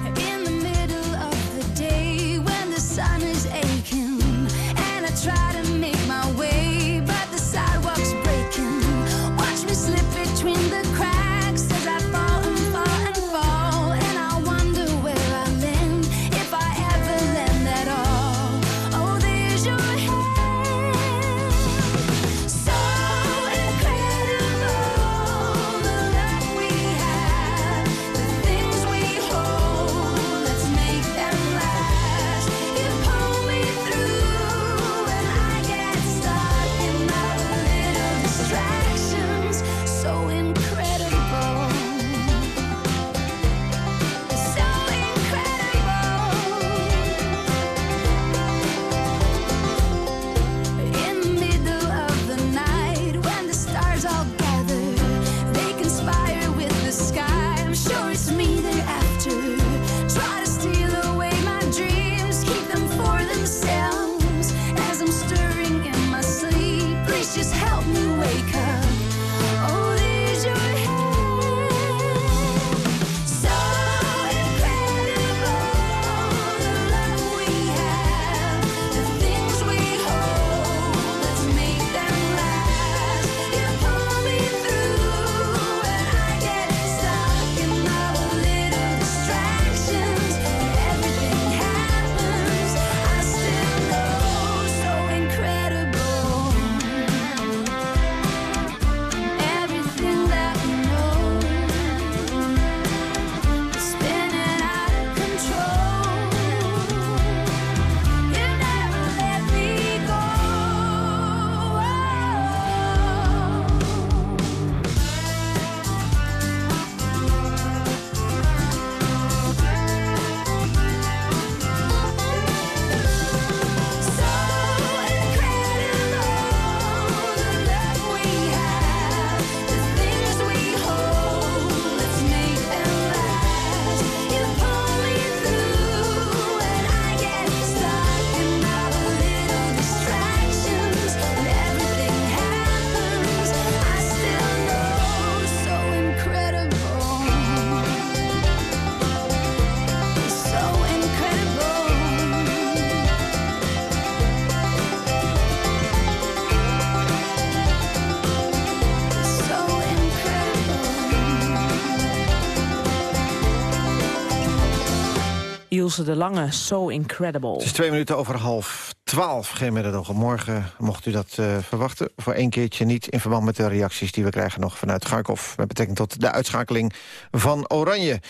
Ilse de Lange, So Incredible. Het is twee minuten over half twaalf. Geen middag. Morgen mocht u dat uh, verwachten. Voor één keertje niet in verband met de reacties die we krijgen nog vanuit Garkov. Met betrekking tot de uitschakeling van Oranje.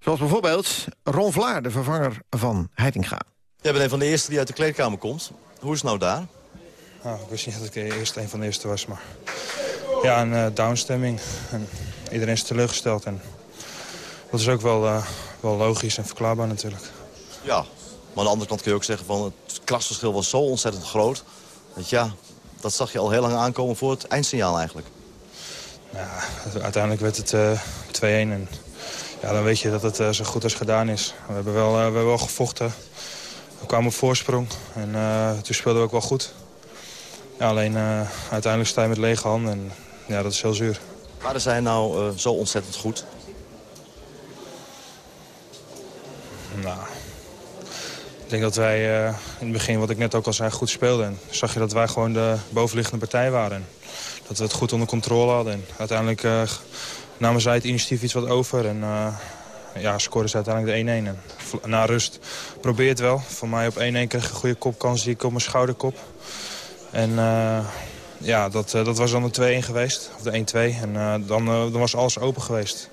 Zoals bijvoorbeeld Ron Vlaar, de vervanger van Heitinga. Jij bent een van de eerste die uit de kleedkamer komt. Hoe is het nou daar? Nou, ik wist niet dat ik eerst een van de eerste was, maar... Ja, een uh, downstemming. En iedereen is teleurgesteld. En dat is ook wel, uh, wel logisch en verklaarbaar natuurlijk. Ja, maar aan de andere kant kun je ook zeggen van het klasverschil was zo ontzettend groot. Dat ja, dat zag je al heel lang aankomen voor het eindsignaal eigenlijk. Ja, uiteindelijk werd het uh, 2-1 en ja, dan weet je dat het uh, zo goed als gedaan is. We hebben wel, we hebben wel gevochten. We kwamen op voorsprong en toen speelden we ook wel goed. Ja, alleen uiteindelijk sta je met lege handen en ja, dat is heel zuur. Waren zij nou zo ontzettend goed? Nou, ik denk dat wij uh, in het begin, wat ik net ook al zei, goed speelden. En zag je dat wij gewoon de bovenliggende partij waren. En dat we het goed onder controle hadden. En uiteindelijk uh, namen zij het initiatief iets wat over. En uh, ja, scoren ze uiteindelijk de 1-1. En na rust probeer het wel. Voor mij op 1-1 kreeg een goede kopkans die ik op mijn schouderkop. En ja, dat, dat was dan de 2-1 geweest. Of de 1-2. En dan, dan was alles open geweest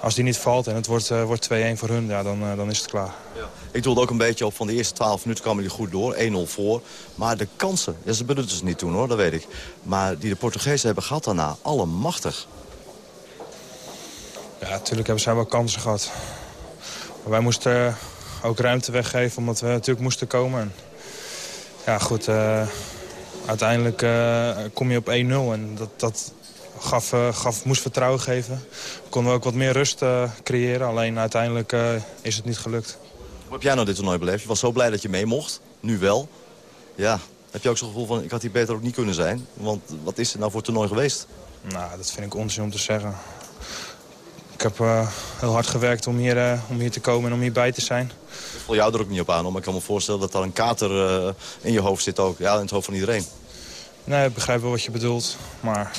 als die niet valt en het wordt, uh, wordt 2-1 voor hun, ja, dan, uh, dan is het klaar. Ja. Ik doelde ook een beetje op van de eerste 12 minuten kwamen die goed door. 1-0 voor. Maar de kansen, ja, ze benutten ze niet toen hoor, dat weet ik. Maar die de Portugezen hebben gehad daarna, allemachtig. Ja, natuurlijk hebben zij wel kansen gehad. Maar wij moesten uh, ook ruimte weggeven omdat we natuurlijk moesten komen. En, ja, goed. uiteindelijk eh, kom je op 1-0 en dat, dat gaf, uh, gaf, moest vertrouwen geven. Konden we ook wat meer rust uh, creëren, alleen uiteindelijk is het niet gelukt. Hoe heb jij nou dit toernooi beleefd? Je was zo blij dat je mee mocht, nu wel. Ja, heb je ook zo'n gevoel van, ik had hier beter ook niet kunnen zijn? Want wat is het nou voor toernooi geweest? Nou, dat vind ik onzin om te zeggen. Ik heb uh, heel hard gewerkt om hier, uh, om hier te komen en om hierbij te zijn. Ik voel jou er ook niet op aan, maar ik kan me voorstellen dat daar een kater uh, in je hoofd zit ook. Ja, in het hoofd van iedereen. Nee, ik begrijp wel wat je bedoelt. Maar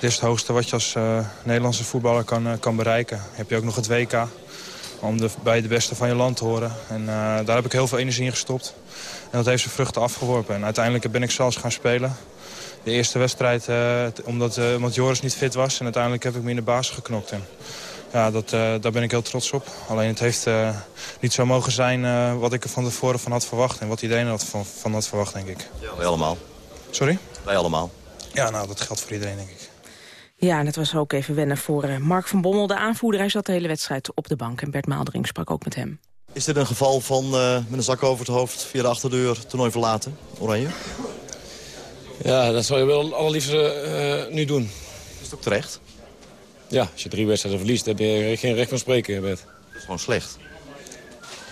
dit is het hoogste wat je als Nederlandse voetballer kan, kan bereiken. heb je ook nog het WK om de, bij de beste van je land te horen. En daar heb ik heel veel energie in gestopt. En dat heeft zijn vruchten afgeworpen. En uiteindelijk ben ik zelfs gaan spelen de eerste wedstrijd, omdat, omdat Joris niet fit was. En uiteindelijk heb ik me in de basis geknokt. En ja, dat, uh, daar ben ik heel trots op. Alleen het heeft niet zo mogen zijn wat ik er van tevoren van had verwacht. En wat iedereen had van, van had verwacht, denk ik. Ja, wij allemaal. Sorry? Wij allemaal. Ja, nou, dat geldt voor iedereen, denk ik. Ja, en het was ook even wennen voor Mark van Bommel, de aanvoerder. Hij zat de hele wedstrijd op de bank en Bert Maaldering sprak ook met hem. Is dit een geval van met een zak over het hoofd via de achterdeur toernooi verlaten, Oranje? Ja, dat zou je wel allerliefst uh, nu doen. Is het ook terecht? Ja, als je drie wedstrijden verliest, heb je geen recht van spreken, Bert. Dat is gewoon slecht.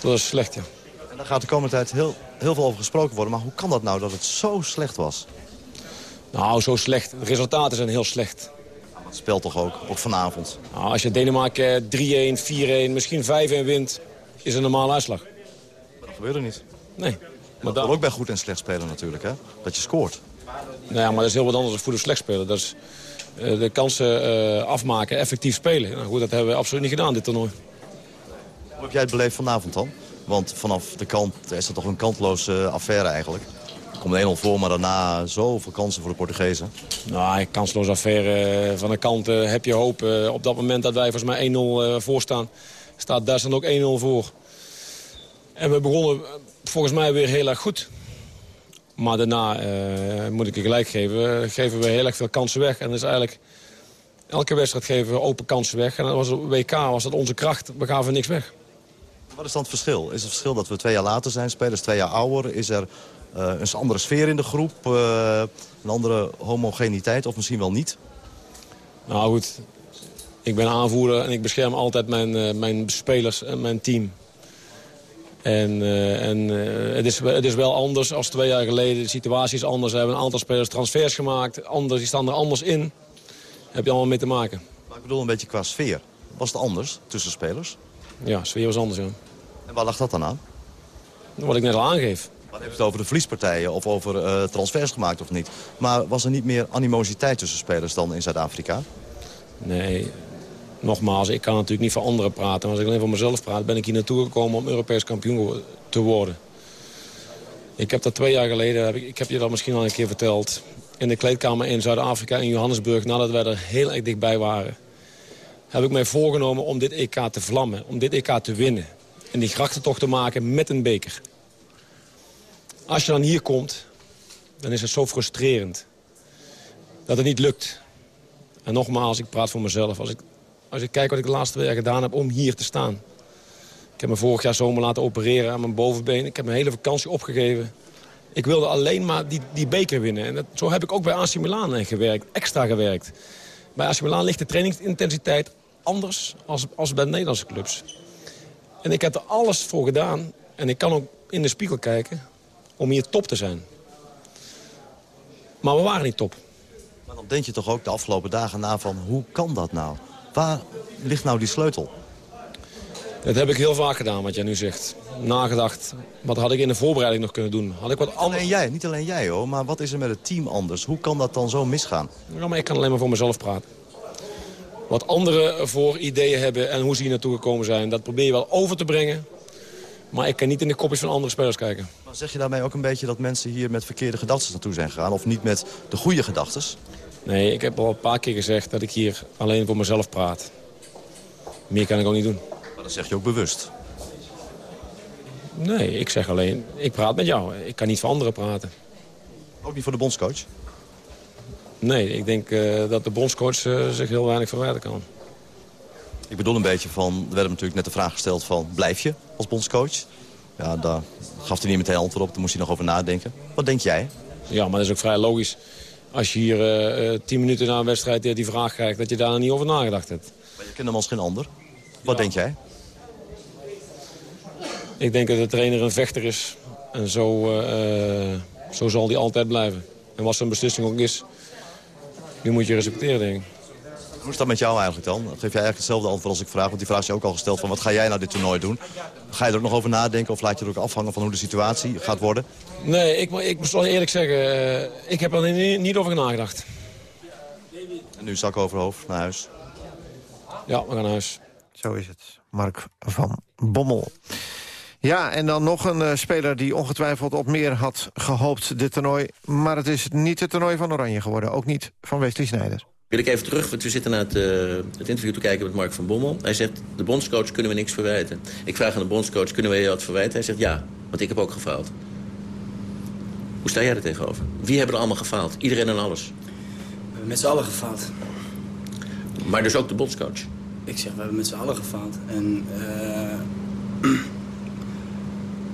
Dat is slecht, ja. En daar gaat de komende tijd heel, heel veel over gesproken worden. Maar hoe kan dat nou dat het zo slecht was? Nou, zo slecht. De resultaten zijn heel slecht. Speelt toch ook, ook vanavond? Nou, als je Denemarken 3-1, 4-1, misschien 5-1 wint, is een normale uitslag. Maar dat gebeurt er niet. Nee. Maar dat ook bij goed en slecht spelen natuurlijk, hè? Dat je scoort. Nou ja, maar dat is heel wat anders dan voor de slecht spelen. Dat is uh, de kansen uh, afmaken, effectief spelen. Nou goed, dat hebben we absoluut niet gedaan, dit toernooi. Hoe heb jij het beleefd vanavond dan? Want vanaf de kant is dat toch een kantloze affaire eigenlijk. Komt 1-0 voor, maar daarna zoveel kansen voor de Portugezen. Nou, kansloze affaire. Van de kant uh, heb je hoop. op dat moment dat wij volgens mij 1-0 voor staan, staat Duitsland ook 1-0 voor. En we begonnen volgens mij weer heel erg goed. Maar daarna, uh, moet ik je gelijk geven, geven we heel erg veel kansen weg. En dat is eigenlijk, elke wedstrijd geven we open kansen weg. En dat was op WK was dat onze kracht, we gaven niks weg. Wat is dan het verschil? Is het verschil dat we twee jaar later zijn, spelers twee jaar ouder? Is er een andere sfeer in de groep? Uh, een andere homogeniteit of misschien wel niet? Nou goed, ik ben aanvoerder en ik bescherm altijd mijn, mijn spelers en mijn team. En, uh, en uh, het, is, het is wel anders als twee jaar geleden. De situatie is anders. We hebben een aantal spelers transfers gemaakt. Anders, die staan er anders in. Daar heb je allemaal mee te maken. Maar ik bedoel een beetje qua sfeer. Was het anders tussen spelers? Ja, sfeer was anders, ja. En waar lag dat dan aan? Wat ik net al aangeef. Heb je het over de verliespartijen of over uh, transfers gemaakt of niet? Maar was er niet meer animositeit tussen spelers dan in Zuid-Afrika? Nee, nogmaals, ik kan natuurlijk niet voor anderen praten. Maar als ik alleen voor mezelf praat, ben ik hier naartoe gekomen om Europees kampioen te worden. Ik heb dat twee jaar geleden, ik heb je dat misschien al een keer verteld... in de kleedkamer in Zuid-Afrika, in Johannesburg, nadat wij er heel erg dichtbij waren... heb ik mij voorgenomen om dit EK te vlammen, om dit EK te winnen. En die grachtentocht te maken met een beker. Als je dan hier komt, dan is het zo frustrerend. Dat het niet lukt. En nogmaals, ik praat voor mezelf. Als ik als ik kijk wat ik de laatste twee jaar gedaan heb om hier te staan. Ik heb me vorig jaar zomer laten opereren aan mijn bovenbeen. Ik heb mijn hele vakantie opgegeven. Ik wilde alleen maar die, die beker winnen. En zo heb ik ook bij AC Milan gewerkt, extra gewerkt. Bij AC Milan ligt de trainingsintensiteit anders als, als bij de Nederlandse clubs. En ik heb er alles voor gedaan. En ik kan ook in de spiegel kijken om hier top te zijn. Maar we waren niet top. Maar dan denk je toch ook de afgelopen dagen na van hoe kan dat nou? Waar ligt nou die sleutel? Dat heb ik heel vaak gedaan, wat jij nu zegt. Nagedacht, wat had ik in de voorbereiding nog kunnen doen? Had ik wat niet, alleen jij, niet alleen jij hoor, maar wat is er met het team anders? Hoe kan dat dan zo misgaan? Ja, maar ik kan alleen maar voor mezelf praten. Wat anderen voor ideeën hebben en hoe ze hier naartoe gekomen zijn... dat probeer je wel over te brengen. Maar ik kan niet in de kopjes van andere spelers kijken. Maar zeg je daarmee ook een beetje dat mensen hier met verkeerde gedachten naartoe zijn gegaan? Of niet met de goede gedachten? Nee, ik heb al een paar keer gezegd dat ik hier alleen voor mezelf praat. Meer kan ik ook niet doen. Maar dat zeg je ook bewust? Nee, ik zeg alleen, ik praat met jou. Ik kan niet voor anderen praten. Ook niet voor de bondscoach? Nee, ik denk uh, dat de bondscoach uh, zich heel weinig verwijten kan. Ik bedoel een beetje van, er werd natuurlijk net de vraag gesteld van, blijf je als bondscoach? Ja, daar gaf hij niet meteen antwoord op, daar moest hij nog over nadenken. Wat denk jij? Ja, maar dat is ook vrij logisch. Als je hier uh, tien minuten na een wedstrijd die vraag krijgt... dat je daar niet over nagedacht hebt. Maar je kent hem als geen ander. Wat denk jij? Ik denk dat de trainer een vechter is. En zo, uh, zo zal hij altijd blijven. En wat zijn beslissing ook is, die moet je respecteren, denk ik. Hoe is dat met jou eigenlijk dan? Geef jij eigenlijk hetzelfde antwoord als ik vraag? Want die vraag is je ook al gesteld van wat ga jij nou dit toernooi doen? Ga je er ook nog over nadenken of laat je er ook afhangen van hoe de situatie gaat worden? Nee, ik, ik moet eerlijk zeggen, uh, ik heb er niet, niet over nagedacht. En nu zak over hoofd naar huis? Ja, we gaan naar huis. Zo is het. Mark van Bommel. Ja, en dan nog een uh, speler die ongetwijfeld op meer had gehoopt dit toernooi. Maar het is niet het toernooi van Oranje geworden. Ook niet van Wesley Sneijder. Wil ik even terug, want we zitten naar het, uh, het, interview te kijken met Mark van Bommel. Hij zegt, de bondscoach kunnen we niks verwijten. Ik vraag aan de bondscoach, kunnen we je wat verwijten? Hij zegt, ja, want ik heb ook gefaald. Hoe sta jij er tegenover? Wie hebben er allemaal gefaald? Iedereen en alles? We hebben met z'n allen gefaald. Maar dus ook de bondscoach? Ik zeg, we hebben met z'n allen gefaald. En uh, [CLEARS THROAT]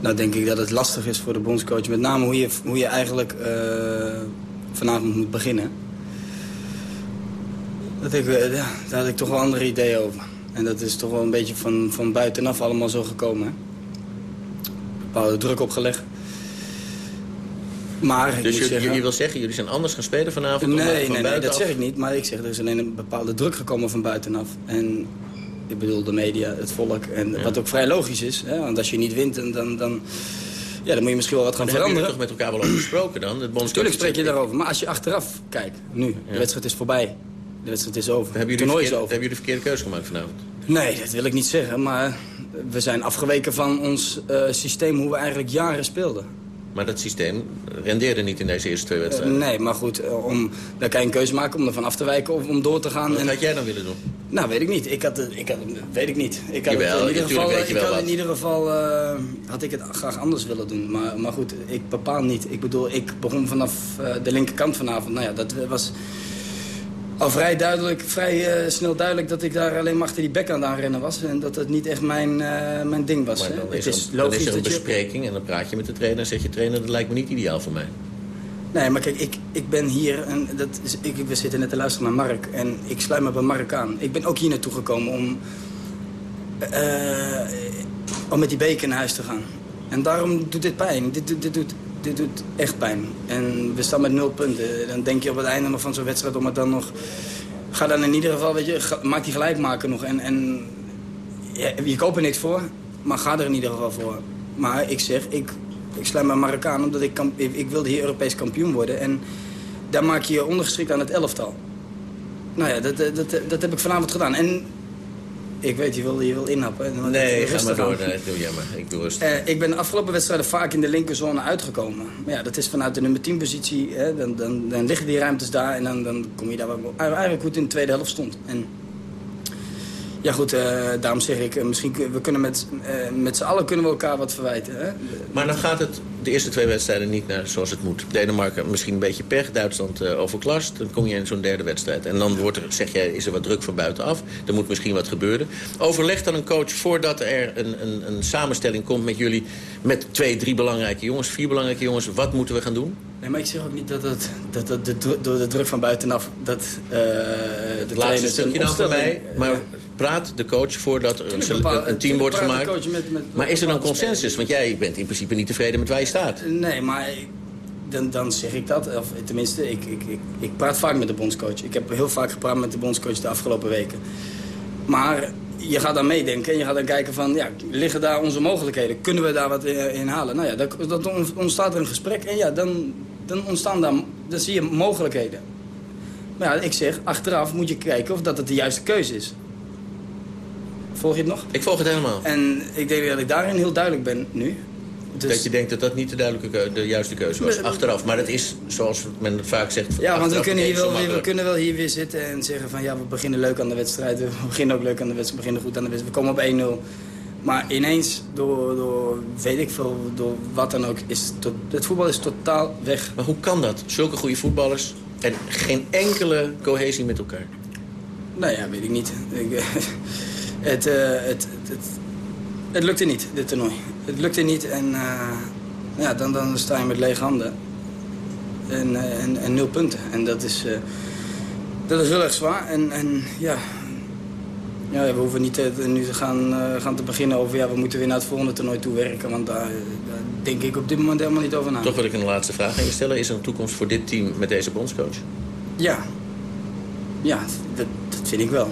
nou denk ik dat het lastig is voor de bondscoach. Met name hoe je, hoe je eigenlijk uh, vanavond moet beginnen. Dat ik, uh, ja, daar had ik toch wel andere ideeën over. En dat is toch wel een beetje van, van buitenaf allemaal zo gekomen. Hè? Bepaalde druk opgelegd. Maar, dus je, zeggen, je wil zeggen, jullie zijn anders gaan spelen vanavond? Nee, van nee, nee, dat zeg ik niet. Maar ik zeg, er is alleen een bepaalde druk gekomen van buitenaf. En ik bedoel de media, het volk. En ja. wat ook vrij logisch is. Hè? Want als je niet wint, dan, dan, ja, dan moet je misschien wel wat gaan veranderen. Heb je toch met elkaar wel over gesproken dan? Natuurlijk spreek je daarover. Maar als je achteraf kijkt, nu, de wedstrijd is voorbij. De wedstrijd is over. Hebben jullie, verkeerde, over. hebben jullie de verkeerde keuze gemaakt vanavond? Nee, dat wil ik niet zeggen. Maar we zijn afgeweken van ons uh, systeem hoe we eigenlijk jaren speelden. Maar dat systeem rendeerde niet in deze eerste twee wedstrijden? Uh, nee, maar goed, uh, om, daar kan je een keuze maken om ervan af te wijken of om door te gaan. Wat en... had jij dan willen doen? Nou, weet ik niet. Ik had, ik had, weet ik niet. Ik had Jawel, in ieder geval, weet je wel ik had in ieder geval uh, had ik het graag anders willen doen. Maar, maar goed, ik bepaal niet. Ik bedoel, ik begon vanaf de linkerkant vanavond. Nou ja, dat was al vrij duidelijk, vrij uh, snel duidelijk dat ik daar alleen maar achter die bek aan het aanrennen was. En dat het niet echt mijn, uh, mijn ding was. Maar dan hè. is, het er, is dan logisch is er een dat bespreking en dan praat je met de trainer en zeg je... trainer, dat lijkt me niet ideaal voor mij. Nee, maar kijk, ik, ik ben hier en dat is, ik, we zitten net te luisteren naar Mark. En ik sluit me bij Mark aan. Ik ben ook hier naartoe gekomen om, uh, om met die beker naar huis te gaan. En daarom doet dit pijn. Dit, dit, dit, doet, dit doet echt pijn. En we staan met nul punten. Dan denk je op het einde nog van zo'n wedstrijd om het dan nog... Ga dan in ieder geval, weet je, maak die gelijk maken nog. En, en je koopt er niks voor, maar ga er in ieder geval voor. Maar ik zeg, ik, ik sluit me Marokkaan omdat ik, ik wilde hier Europees kampioen worden. En daar maak je je ondergeschikt aan het elftal. Nou ja, dat, dat, dat, dat heb ik vanavond gedaan. En ik weet, je wil, je wil inhappen. Nee, ga maar door. Nee, doe jij maar. Ik doe rustig. Uh, ik ben de afgelopen wedstrijden vaak in de linkerzone uitgekomen. Maar ja, dat is vanuit de nummer 10 positie. Hè, dan, dan, dan liggen die ruimtes daar en dan, dan kom je daar eigenlijk goed in de tweede helft stond. En ja goed, uh, daarom zeg ik, uh, misschien we kunnen met, uh, met z'n allen kunnen we elkaar wat verwijten. Hè? Maar dan gaat het de eerste twee wedstrijden niet naar zoals het moet. Denemarken misschien een beetje pech, Duitsland overklast. Dan kom je in zo'n derde wedstrijd. En dan wordt er, zeg jij, is er wat druk van buitenaf. Er moet misschien wat gebeuren. Overleg dan een coach voordat er een, een, een samenstelling komt met jullie... met twee, drie belangrijke jongens, vier belangrijke jongens. Wat moeten we gaan doen? Nee, maar ik zeg ook niet dat, het, dat, dat de, door de druk van buitenaf... dat uh, de laatste stukje dan voor mij. Maar praat de coach voordat er een, team wordt gemaakt. Met, met maar is er dan consensus? Want jij bent in principe niet tevreden met waar je staat. Nee, maar dan, dan zeg ik dat. Of tenminste, ik, ik, ik, ik praat vaak met de bondscoach. Ik heb heel vaak gepraat met de bondscoach de afgelopen weken. Maar je gaat dan meedenken en je gaat dan kijken van... ja, liggen daar onze mogelijkheden? Kunnen we daar wat in halen? Nou ja, dat, dat ontstaat er een gesprek en ja, dan, dan ontstaan daar... dan zie je mogelijkheden. Maar ja, ik zeg, achteraf moet je kijken of dat het de juiste keuze is. Volg je het nog? Ik volg het helemaal. En ik denk dat ik daarin heel duidelijk ben nu. Dus... Dat je denkt dat dat niet de, duidelijke de juiste keuze was, achteraf. Maar dat is, zoals men vaak zegt... Ja, want we kunnen, hier wel, we kunnen wel hier weer zitten en zeggen van... ja, we beginnen leuk aan de wedstrijd, we beginnen ook leuk aan de wedstrijd... we beginnen goed aan de wedstrijd, we komen op 1-0. Maar ineens, door, door, weet ik veel, door wat dan ook, is tot, het voetbal is totaal weg. Maar hoe kan dat? Zulke goede voetballers en geen enkele cohesie met elkaar? Nou ja, weet ik niet. Ik, het, uh, het, het, het, het lukte niet, dit toernooi. Het lukte niet en uh, ja, dan, dan sta je met lege handen. en, uh, en, en, nul punten. En dat is, uh, dat is heel erg zwaar. En, en ja, ja, we hoeven niet te, nu te gaan, uh, gaan te beginnen over... ja, we moeten weer naar het volgende toernooi toe werken. Want daar, daar, denk ik op dit moment helemaal niet over na. Toch wil ik een laatste vraag aan je stellen. Is er een toekomst voor dit team met deze bondscoach? Ja. Ja, dat, dat vind ik wel.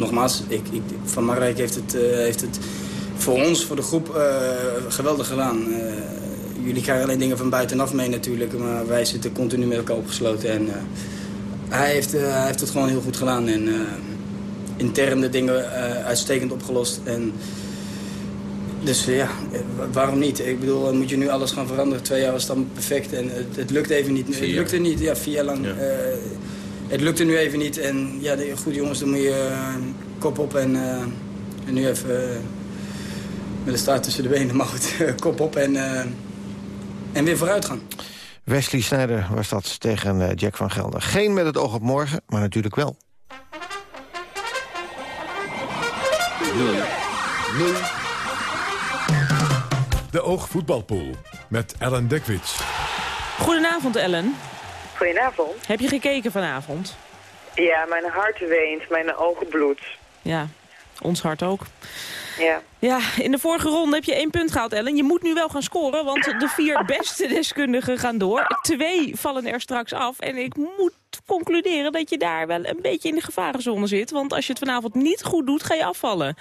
Nogmaals, ik, ik, Van Marwijk heeft het, uh, heeft het voor ons, voor de groep, uh, geweldig gedaan. Uh, jullie krijgen alleen dingen van buitenaf mee natuurlijk. Maar wij zitten continu met elkaar opgesloten. En hij, heeft, hij heeft het gewoon heel goed gedaan. En intern de dingen uitstekend opgelost. En dus ja, waarom niet? Ik bedoel, moet je nu alles gaan veranderen? Twee jaar was het dan perfect en het, het lukt even niet. Het lukte niet, ja, vier jaar lang. Ja. Uh, het lukte nu even niet. En ja, goed jongens, dan moet je uh, kop op en, uh, en nu even met de staart tussen de benen, [LAUGHS] maar goed, kop op en, en weer vooruit gaan. Wesley Snijder was dat tegen Jack van Gelder. Geen met het oog op morgen, maar natuurlijk wel. 0. 0. De Oogvoetbalpool met Ellen Dekwits. Goedenavond, Ellen. Goedenavond. Heb je gekeken vanavond? Ja, mijn hart weent, mijn ogen bloedt. Ja, ons hart ook. Ja. Ja, in de vorige ronde heb je één punt gehaald, Ellen. Je moet nu wel gaan scoren, want de vier [LAUGHS] beste deskundigen gaan door. Twee vallen er straks af. En ik moet concluderen dat je daar wel een beetje in de gevarenzone zit. Want als je het vanavond niet goed doet, ga je afvallen.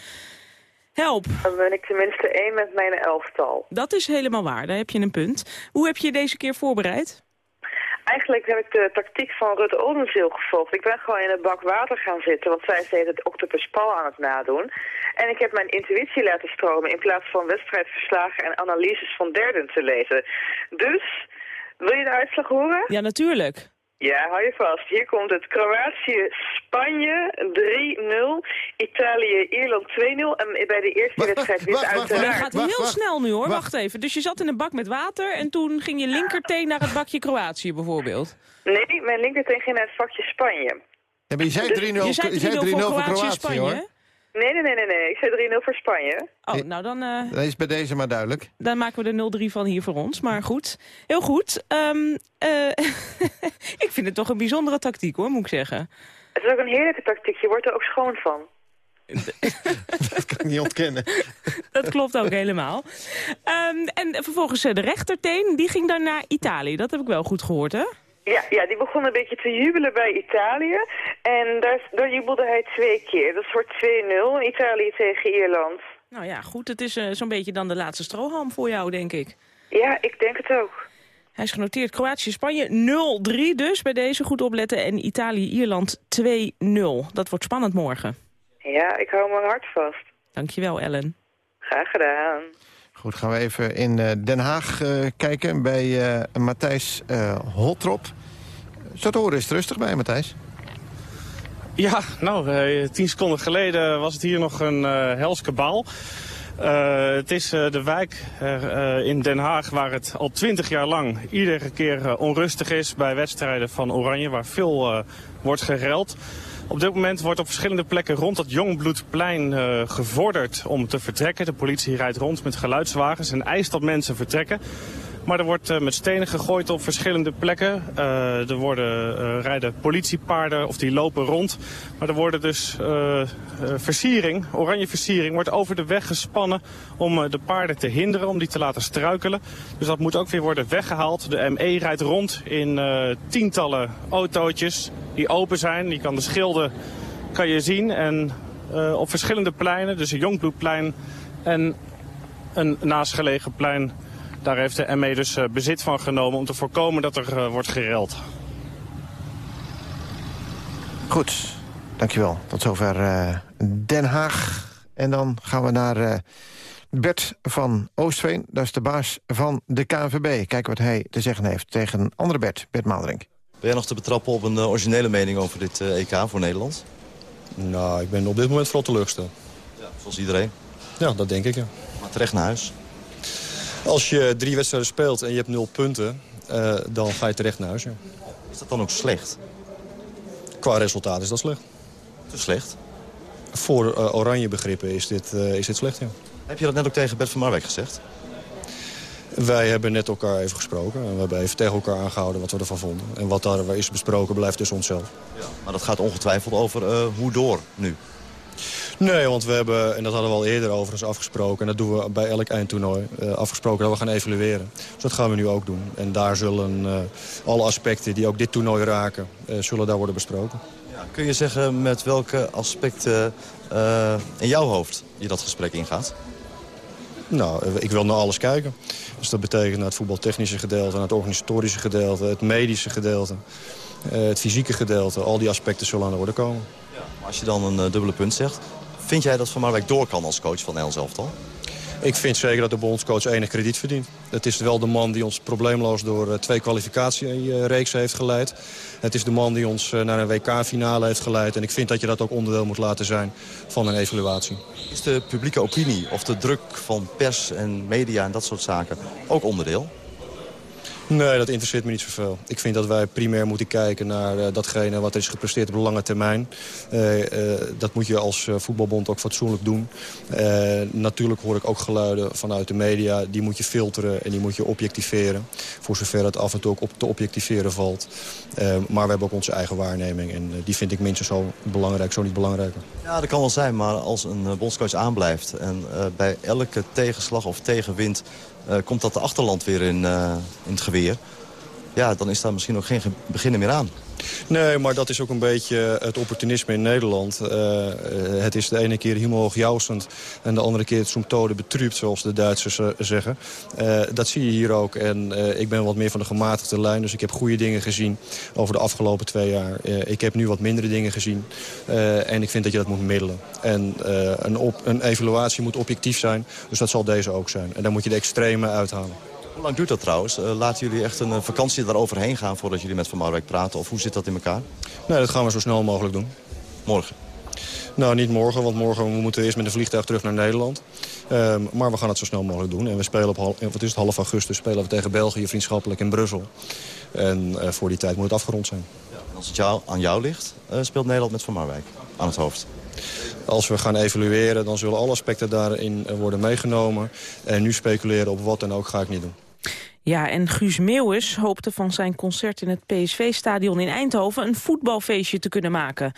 Help. Dan ben ik tenminste één met mijn elftal. Dat is helemaal waar, daar heb je een punt. Hoe heb je je deze keer voorbereid? Eigenlijk heb ik de tactiek van Rutte Oldenzeel gevolgd. Ik ben gewoon in een bak water gaan zitten, want zij steeds het octopus Paul aan het nadoen. En ik heb mijn intuïtie laten stromen in plaats van wedstrijdverslagen en analyses van derden te lezen. Dus, wil je de uitslag horen? Ja, natuurlijk. Ja, hou je vast. Hier komt het. Kroatië, Spanje 3-0. Italië, Ierland 2-0. En bij de eerste wedstrijd wist uiteraard... Het gaat heel snel nu hoor, wacht. even. Dus je zat in een bak met water en toen ging je linkerteen naar het bakje Kroatië bijvoorbeeld? Nee, mijn linkerteen ging naar het vakje Spanje. Ja, maar je zei 3-0 dus, voor Kroatië, Spanje, hoor. Nee, nee, nee, nee, nee. Ik zei 3-0 voor Spanje. Oh, nou dan... Uh, dat is bij deze maar duidelijk. Dan maken we de 0-3 van hier voor ons. Maar goed, heel goed. Um, uh, [LAUGHS] ik vind het toch een bijzondere tactiek hoor, moet ik zeggen. Het is ook een heerlijke tactiek. Je wordt er ook schoon van. [LAUGHS] dat kan ik niet ontkennen. [LAUGHS] dat klopt ook helemaal. Um, en vervolgens de rechterteen, die ging dan naar Italië. Dat heb ik wel goed gehoord, hè? Ja, ja, die begon een beetje te jubelen bij Italië. En daar, daar jubelde hij twee keer. Dat wordt 2-0, Italië tegen Ierland. Nou ja, goed. Het is uh, zo'n beetje dan de laatste strohalm voor jou, denk ik. Ja, ik denk het ook. Hij is genoteerd Kroatië-Spanje 0-3 dus bij deze. Goed opletten. En Italië-Ierland 2-0. Dat wordt spannend morgen. Ja, ik hou mijn hart vast. Dankjewel, Ellen. Graag gedaan. Goed, gaan we even in uh, Den Haag uh, kijken bij uh, Matthijs Holtrop. Zo te horen is het rustig bij, Matthijs. Ja, nou, tien seconden geleden was het hier nog een hels kabaal. het is de wijk in Den Haag waar het al twintig jaar lang iedere keer onrustig is bij wedstrijden van Oranje, waar veel wordt gereld. Op dit moment wordt op verschillende plekken rond het Jongbloedplein uh, gevorderd om te vertrekken. De politie rijdt rond met geluidswagens en eist dat mensen vertrekken. Maar er wordt uh, met stenen gegooid op verschillende plekken. Uh, er worden, rijden politiepaarden of die lopen rond. Maar er worden dus versiering, oranje versiering, wordt over de weg gespannen om de paarden te hinderen, om die te laten struikelen. Dus dat moet ook weer worden weggehaald. De ME rijdt rond in tientallen autootjes die open zijn. Je kan de schilden kan je zien. En op verschillende pleinen, dus een Jongbloedplein en een naastgelegen plein... daar heeft de ME dus uh, bezit van genomen om te voorkomen dat er uh, wordt gereld. Goed, dankjewel. Tot zover Den Haag. En dan gaan we naar Bert van Oostveen. Dat is de baas van de KNVB. Kijken wat hij te zeggen heeft tegen een andere Bert, Bert Maalderink. Ben jij nog te betrappen op een uh, originele mening over dit uh, EK voor Nederland? Nou, ik ben op dit moment vooral teleurgesteld. Ja, zoals iedereen? Ja, dat denk ik, ja. Maar terecht naar huis? Als je drie wedstrijden speelt en je hebt nul punten, uh, dan ga je terecht naar huis, ja. Is dat dan ook slecht? Qua resultaat is dat slecht. Te slecht? Voor oranje begrippen is dit, is dit slecht, ja. Heb je dat net ook tegen Bert van Marwijk gezegd? Wij hebben net elkaar even gesproken. En we hebben even tegen elkaar aangehouden wat we ervan vonden. En wat daar is besproken blijft tussen onszelf. Ja, maar dat gaat ongetwijfeld over hoe door nu. Nee, want we hebben, en dat hadden we al eerder overigens afgesproken... en dat doen we bij elk eindtoernooi, uh, afgesproken dat we gaan evalueren. Dus dat gaan we nu ook doen. En daar zullen uh, alle aspecten die ook dit toernooi raken, uh, zullen daar worden besproken. Ja, kun je zeggen met welke aspecten in jouw hoofd je dat gesprek ingaat? Nou, ik wil naar alles kijken. Dus dat betekent naar het voetbaltechnische gedeelte, naar het organisatorische gedeelte... het medische gedeelte, het fysieke gedeelte. Al die aspecten zullen aan de orde komen. Ja, als je dan een dubbele punt zegt... vind jij dat Van Marwijk door kan als coach van Nederland elftal? Ik vind zeker dat de bondscoach enig krediet verdient. Het is wel de man die ons probleemloos door twee kwalificatiereeksen heeft geleid. Het is de man die ons naar een WK-finale heeft geleid. En ik vind dat je dat ook onderdeel moet laten zijn van een evaluatie. Is de publieke opinie of de druk van pers en media en dat soort zaken ook onderdeel? Nee, dat interesseert me niet zoveel. Ik vind dat wij primair moeten kijken naar uh, datgene wat er is gepresteerd op lange termijn. Uh, uh, dat moet je als voetbalbond ook fatsoenlijk doen. natuurlijk hoor ik ook geluiden vanuit de media. Die moet je filteren en die moet je objectiveren. Voor zover het af en toe ook op te objectiveren valt. maar we hebben ook onze eigen waarneming. En die vind ik minstens zo belangrijk, zo niet belangrijker. Ja, dat kan wel zijn. Maar als een bondscoach aanblijft... en bij elke tegenslag of tegenwind komt dat de achterland weer in, uh, in het geweer. Ja, dan is daar misschien ook geen beginnen meer aan. Nee, maar dat is ook een beetje het opportunisme in Nederland. Uh, het is de ene keer hemelhoog jousend en de andere keer het zoemtode betrupt, zoals de Duitsers uh, zeggen. Dat zie je hier ook. En ik ben wat meer van de gematigde lijn, dus ik heb goede dingen gezien over de afgelopen twee jaar. ik heb nu wat mindere dingen gezien en ik vind dat je dat moet middelen. En een, een evaluatie moet objectief zijn, dus dat zal deze ook zijn. En dan moet je de extreme uithalen. Hoe lang duurt dat trouwens? Uh, laten jullie echt een vakantie daaroverheen gaan voordat jullie met Van Marwijk praten? Of hoe zit dat in elkaar? Nee, dat gaan we zo snel mogelijk doen. Morgen? Nou, niet morgen, want morgen we moeten eerst met een vliegtuig terug naar Nederland. Um, maar we gaan het zo snel mogelijk doen. En we spelen op wat is het, half augustus spelen we tegen België vriendschappelijk in Brussel. En uh, voor die tijd moet het afgerond zijn. Ja, als het jou, aan jou ligt, uh, speelt Nederland met Van Marwijk aan het hoofd? Als we gaan evalueren, dan zullen alle aspecten daarin worden meegenomen. En nu speculeren op wat en ook ga ik niet doen. Ja, en Guus Meeuwis hoopte van zijn concert in het PSV-stadion in Eindhoven... een voetbalfeestje te kunnen maken.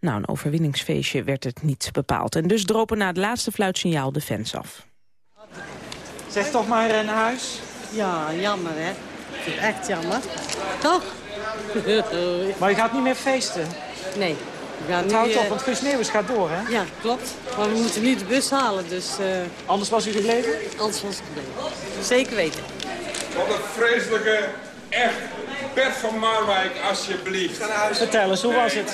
Nou, een overwinningsfeestje werd het niet bepaald. En dus dropen na het laatste fluitsignaal de fans af. Zeg toch maar naar huis. Ja, jammer hè. Het is echt jammer. Toch? [LAUGHS] maar je gaat niet meer feesten? Nee. Gaan het houdt op, want Guus Meeuwis gaat door, hè? Ja, klopt. Maar we moeten nu de bus halen, dus... Uh... Anders was u gebleven? Anders was ik gebleven. Zeker weten. Wat een vreselijke, echt, Bert van Marwijk, alsjeblieft. Vertel eens, hoe was het?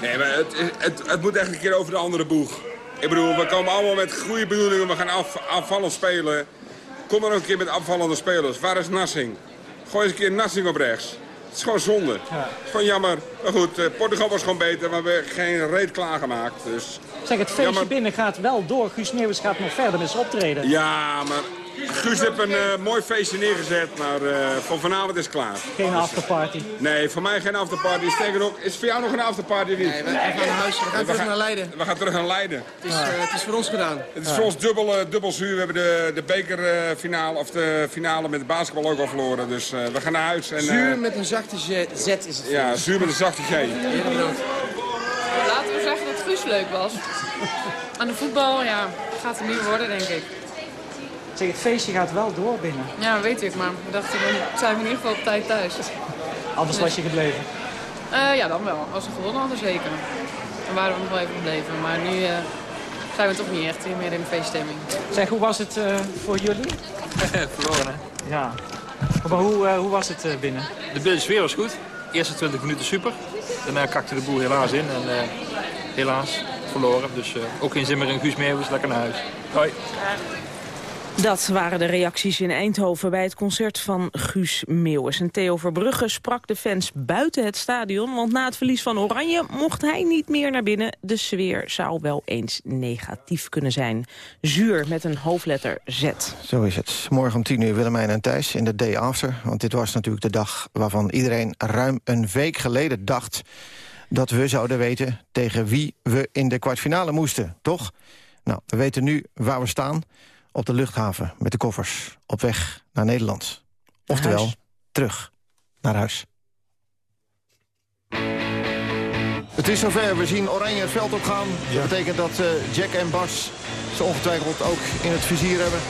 Nee, maar het, het, het moet echt een keer over de andere boeg. Ik bedoel, we komen allemaal met goede bedoelingen. We gaan af, afvallend spelen. Kom dan ook een keer met afvallende spelers. Waar is Nassing? Gooi eens een keer Nassing op rechts. Het is gewoon zonde. Ja. Het is gewoon jammer. Maar goed, uh, Portugal was gewoon beter, maar we hebben geen reet klaargemaakt. Dus... Zeg, het feestje jammer. binnen gaat wel door. Guus Meeuwis gaat nog verder met zijn optreden. Ja, maar Guus heeft een uh, mooi feestje neergezet, maar uh, voor vanavond is het klaar. Geen afterparty? Nee, voor mij geen afterparty. Sterker nog, is voor jou nog een afterparty niet? Nee, we, gaan naar huis. We gaan terug gaan, naar Leiden. We gaan terug naar Leiden. Het is, uh, het is voor ons gedaan. Het is voor ons dubbel, dubbel zuur. We hebben de, de bekerfinale, of de finale met de basketbal ook al verloren. Dus we gaan naar huis. En, zuur met een zachte z is het. Ja, zuur met een zachte G. Laten we zeggen dat Guus leuk was. Aan de voetbal, ja, gaat het niet worden, denk ik. Zeg, het feestje gaat wel door binnen. Ja, weet ik, maar we dachten, dan zijn we in ieder geval op tijd thuis. Anders was je gebleven? Uh, ja, dan wel. Als we gewonnen hadden, zeker. Dan waren we nog wel even gebleven. Maar nu uh, zijn we toch niet echt meer in de feeststemming. Zeg, hoe was het uh, voor jullie? [LAUGHS] Verloren, Ja. Maar hoe, hoe was het binnen? De binnensfeer was goed. De eerste 20 minuten super. Daarna kakte de boel helaas in. En helaas verloren. Dus ook geen zin meer in Guus Meeuwis. Lekker naar huis. Hoi. Dat waren de reacties in Eindhoven bij het concert van Guus Meeuwis. En Theo Verbrugge sprak de fans buiten het stadion... want na het verlies van Oranje mocht hij niet meer naar binnen. De sfeer zou wel eens negatief kunnen zijn. Zuur met een hoofdletter Z. Zo is het. Morgen om tien uur Willemijn en Thijs in de day after. Want dit was natuurlijk de dag waarvan iedereen ruim een week geleden dacht... dat we zouden weten tegen wie we in de kwartfinale moesten, toch? Nou, we weten nu waar we staan... op de luchthaven met de koffers op weg naar Nederland. Oftewel, huis. terug naar huis. Het is zover, we zien Oranje het veld opgaan. Dat betekent dat eh, Jack en Bas ze ongetwijfeld ook in het vizier hebben.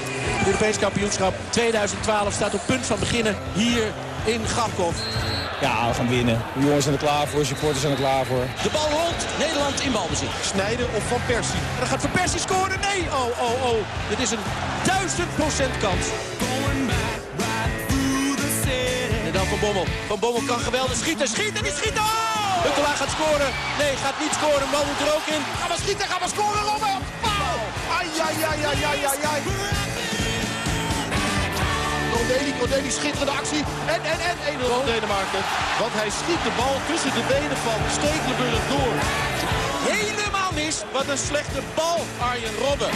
Europees kampioenschap 2012 staat op punt van beginnen hier in Garkov. Ja, we gaan winnen. De jongens zijn er klaar voor, supporters zijn er klaar voor. De bal rolt, Nederland in balbezit. Snijden of Van Persie. En dan gaat Van Persie scoren. Nee, oh, oh, oh. Dit is een duizend procent kans. En dan Van Bommel. Van Bommel kan geweldig schieten. Schieten, die schiet. Oh! Gaat scoren. Nee, gaat niet scoren. Bal moet er ook in. Ga maar schieten, ga maar scoren, Robben. Pauw! Ai, ai, ai, ai, ai, ai, ai. Corneli, schitterende actie. En, en, en 1-0 voor Denemarken. Want hij schiet de bal tussen de benen van Stekelenburg door. Helemaal mis. Wat een slechte bal, Arjen Robben.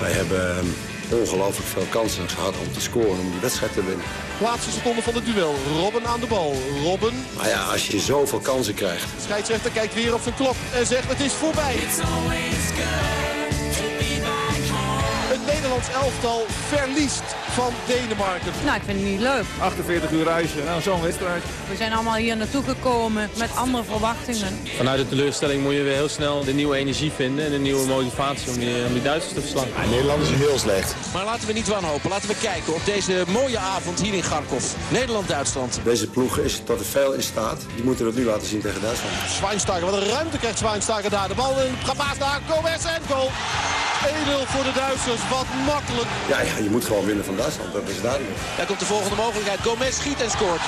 Wij hebben eh, ongelooflijk veel kansen gehad om te scoren, om die wedstrijd te winnen. Laatste seconde van het duel. Robben aan de bal. Robben. Maar ja, als je zoveel kansen krijgt, De scheidsrechter kijkt weer op zijn klok en zegt het is voorbij. Het Nederlands elftal verliest van Denemarken. Nou, ik vind het niet leuk. 48 uur reizen, nou zo'n wedstrijd. We zijn allemaal hier naartoe gekomen met andere verwachtingen. Vanuit de teleurstelling moet je weer heel snel de nieuwe energie vinden... en een nieuwe motivatie om die, om die Duitsers te verslaan. Nederland is heel slecht. Maar laten we niet wanhopen. Laten we kijken op deze mooie avond hier in Garkov. Nederland-Duitsland. Deze ploeg is tot er veel in staat. Die moeten het nu laten zien tegen Duitsland. Schweinsteiger, wat een ruimte krijgt Schweinsteiger daar. De bal in Gabaas daar, Gomez en goal. 1-0 voor de Duitsers, wat makkelijk. Ja, ja, je moet gewoon winnen van Duitsland, dat is duidelijk. Daar komt de volgende mogelijkheid. Gomez schiet en scoort.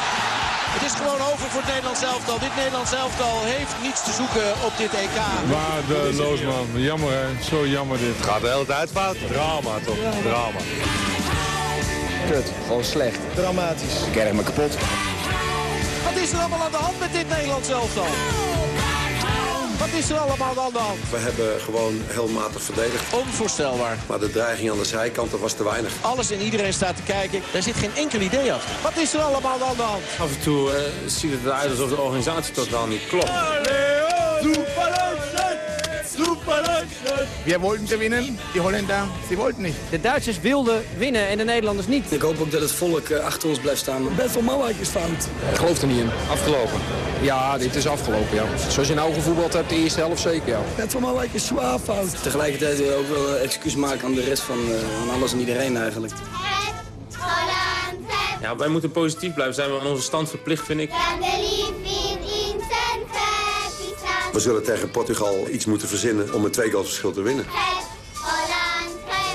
Het is gewoon over voor het Nederlands elftal. Dit Nederlands elftal heeft niets te zoeken op dit EK. Waardeloos man, jammer hè, zo jammer dit. Gaat de hele tijd fout. Drama toch, drama. Kut, gewoon slecht. Dramatisch. Ik erg me kapot. Wat is er allemaal aan de hand met dit Nederlands elftal? Wat is er allemaal aan de hand? We hebben gewoon heel matig verdedigd. Onvoorstelbaar. Maar de dreiging aan de zijkanten was te weinig. Alles en iedereen staat te kijken. Daar zit geen enkel idee achter. Wat is er allemaal aan de hand? Af en toe eh, ziet het eruit alsof de organisatie totaal niet klopt. Wir wollten gewinnen, die Holländer, sie wollten nicht. De Duitsers wilden winnen en de Nederlanders niet. Ik hoop ook dat het volk eh, achter ons blijft staan. Best wel mannelijk stand. Ik geloof er niet in. Afgelopen. Ja, dit is afgelopen, ja. Zoals je nou gevoetbald hebt, de eerste helft zeker, ja. Best wel mannelijk is zwaar fout. Tegelijkertijd wil ik ook wel excuus maken aan de rest van, eh, van alles en iedereen eigenlijk. Ja, wij moeten positief blijven. Zijn we aan onze stand verplicht, vind ik. We zullen tegen Portugal iets moeten verzinnen om met twee goals verschil te winnen.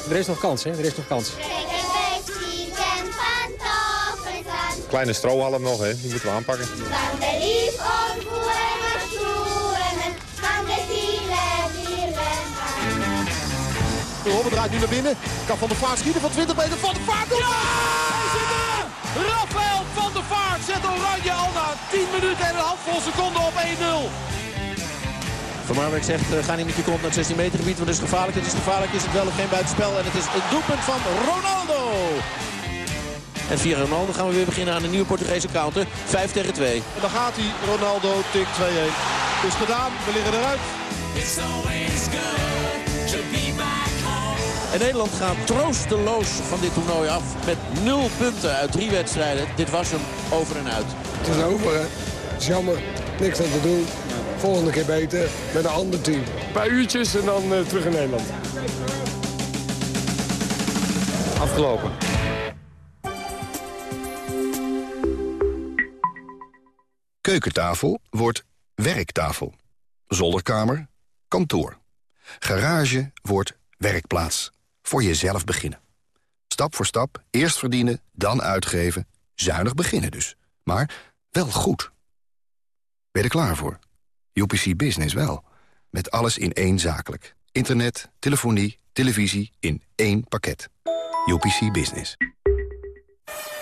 Er is nog kans, hè? Er is nog kans. Kleine strohalm nog hè, die moeten we aanpakken. Robben draait nu naar binnen. Kan Van der Vaart schieten van 20 meter. Van der Vaart doet ja! Rafael van der Vaart zet Oranje al na 10 minuten en een handvol seconden op 1-0. Van Marwijk zegt, uh, ga niet met je kont naar het 16 meter gebied, want het is gevaarlijk. Het is gevaarlijk, is het wel of geen buitenspel. En het is een doelpunt van Ronaldo. En via Ronaldo gaan we weer beginnen aan een nieuwe Portugese counter. 5 tegen 2. En dan gaat hij, Ronaldo, tik 2-1. Het is gedaan, we liggen eruit. En Nederland gaat troosteloos van dit toernooi af met 0 punten uit drie wedstrijden. Dit was hem over en uit. Het is over, hè. Het is jammer. Niks aan te doen. Volgende keer beter met een ander team. Een paar uurtjes en dan uh, terug in Nederland. Afgelopen. Keukentafel wordt werktafel. Zolderkamer, kantoor. Garage wordt werkplaats. Voor jezelf beginnen. Stap voor stap, eerst verdienen, dan uitgeven. Zuinig beginnen dus. Maar wel goed. Ben je er klaar voor? UPC Business wel. Met alles in één zakelijk. Internet, telefonie, televisie in één pakket. UPC Business.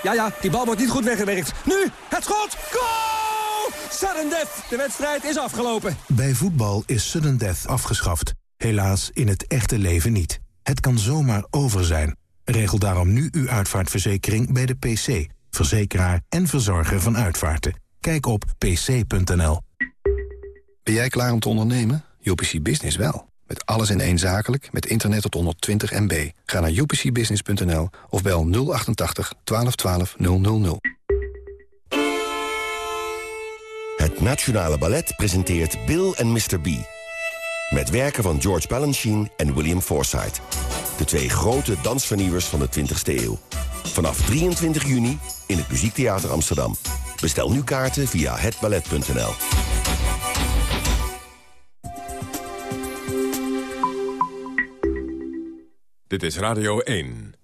Ja, ja, die bal wordt niet goed weggewerkt. Nu, het schot! Goal! Sudden death! De wedstrijd is afgelopen. Bij voetbal is sudden death afgeschaft. Helaas in het echte leven niet. Het kan zomaar over zijn. Regel daarom nu uw uitvaartverzekering bij de PC. Verzekeraar en verzorger van uitvaarten. Kijk op pc.nl. Ben jij klaar om te ondernemen? UPC Business wel. Met alles in één zakelijk, met internet tot 120 MB. Ga naar upcbusiness.nl of bel 088 1212 000. Het Nationale Ballet presenteert Bill en Mr. B. Met werken van George Balanchine en William Forsythe. De twee grote dansvernieuwers van de 20e eeuw. Vanaf 23 juni in het Muziektheater Amsterdam. Bestel nu kaarten via hetballet.nl. Dit is Radio 1.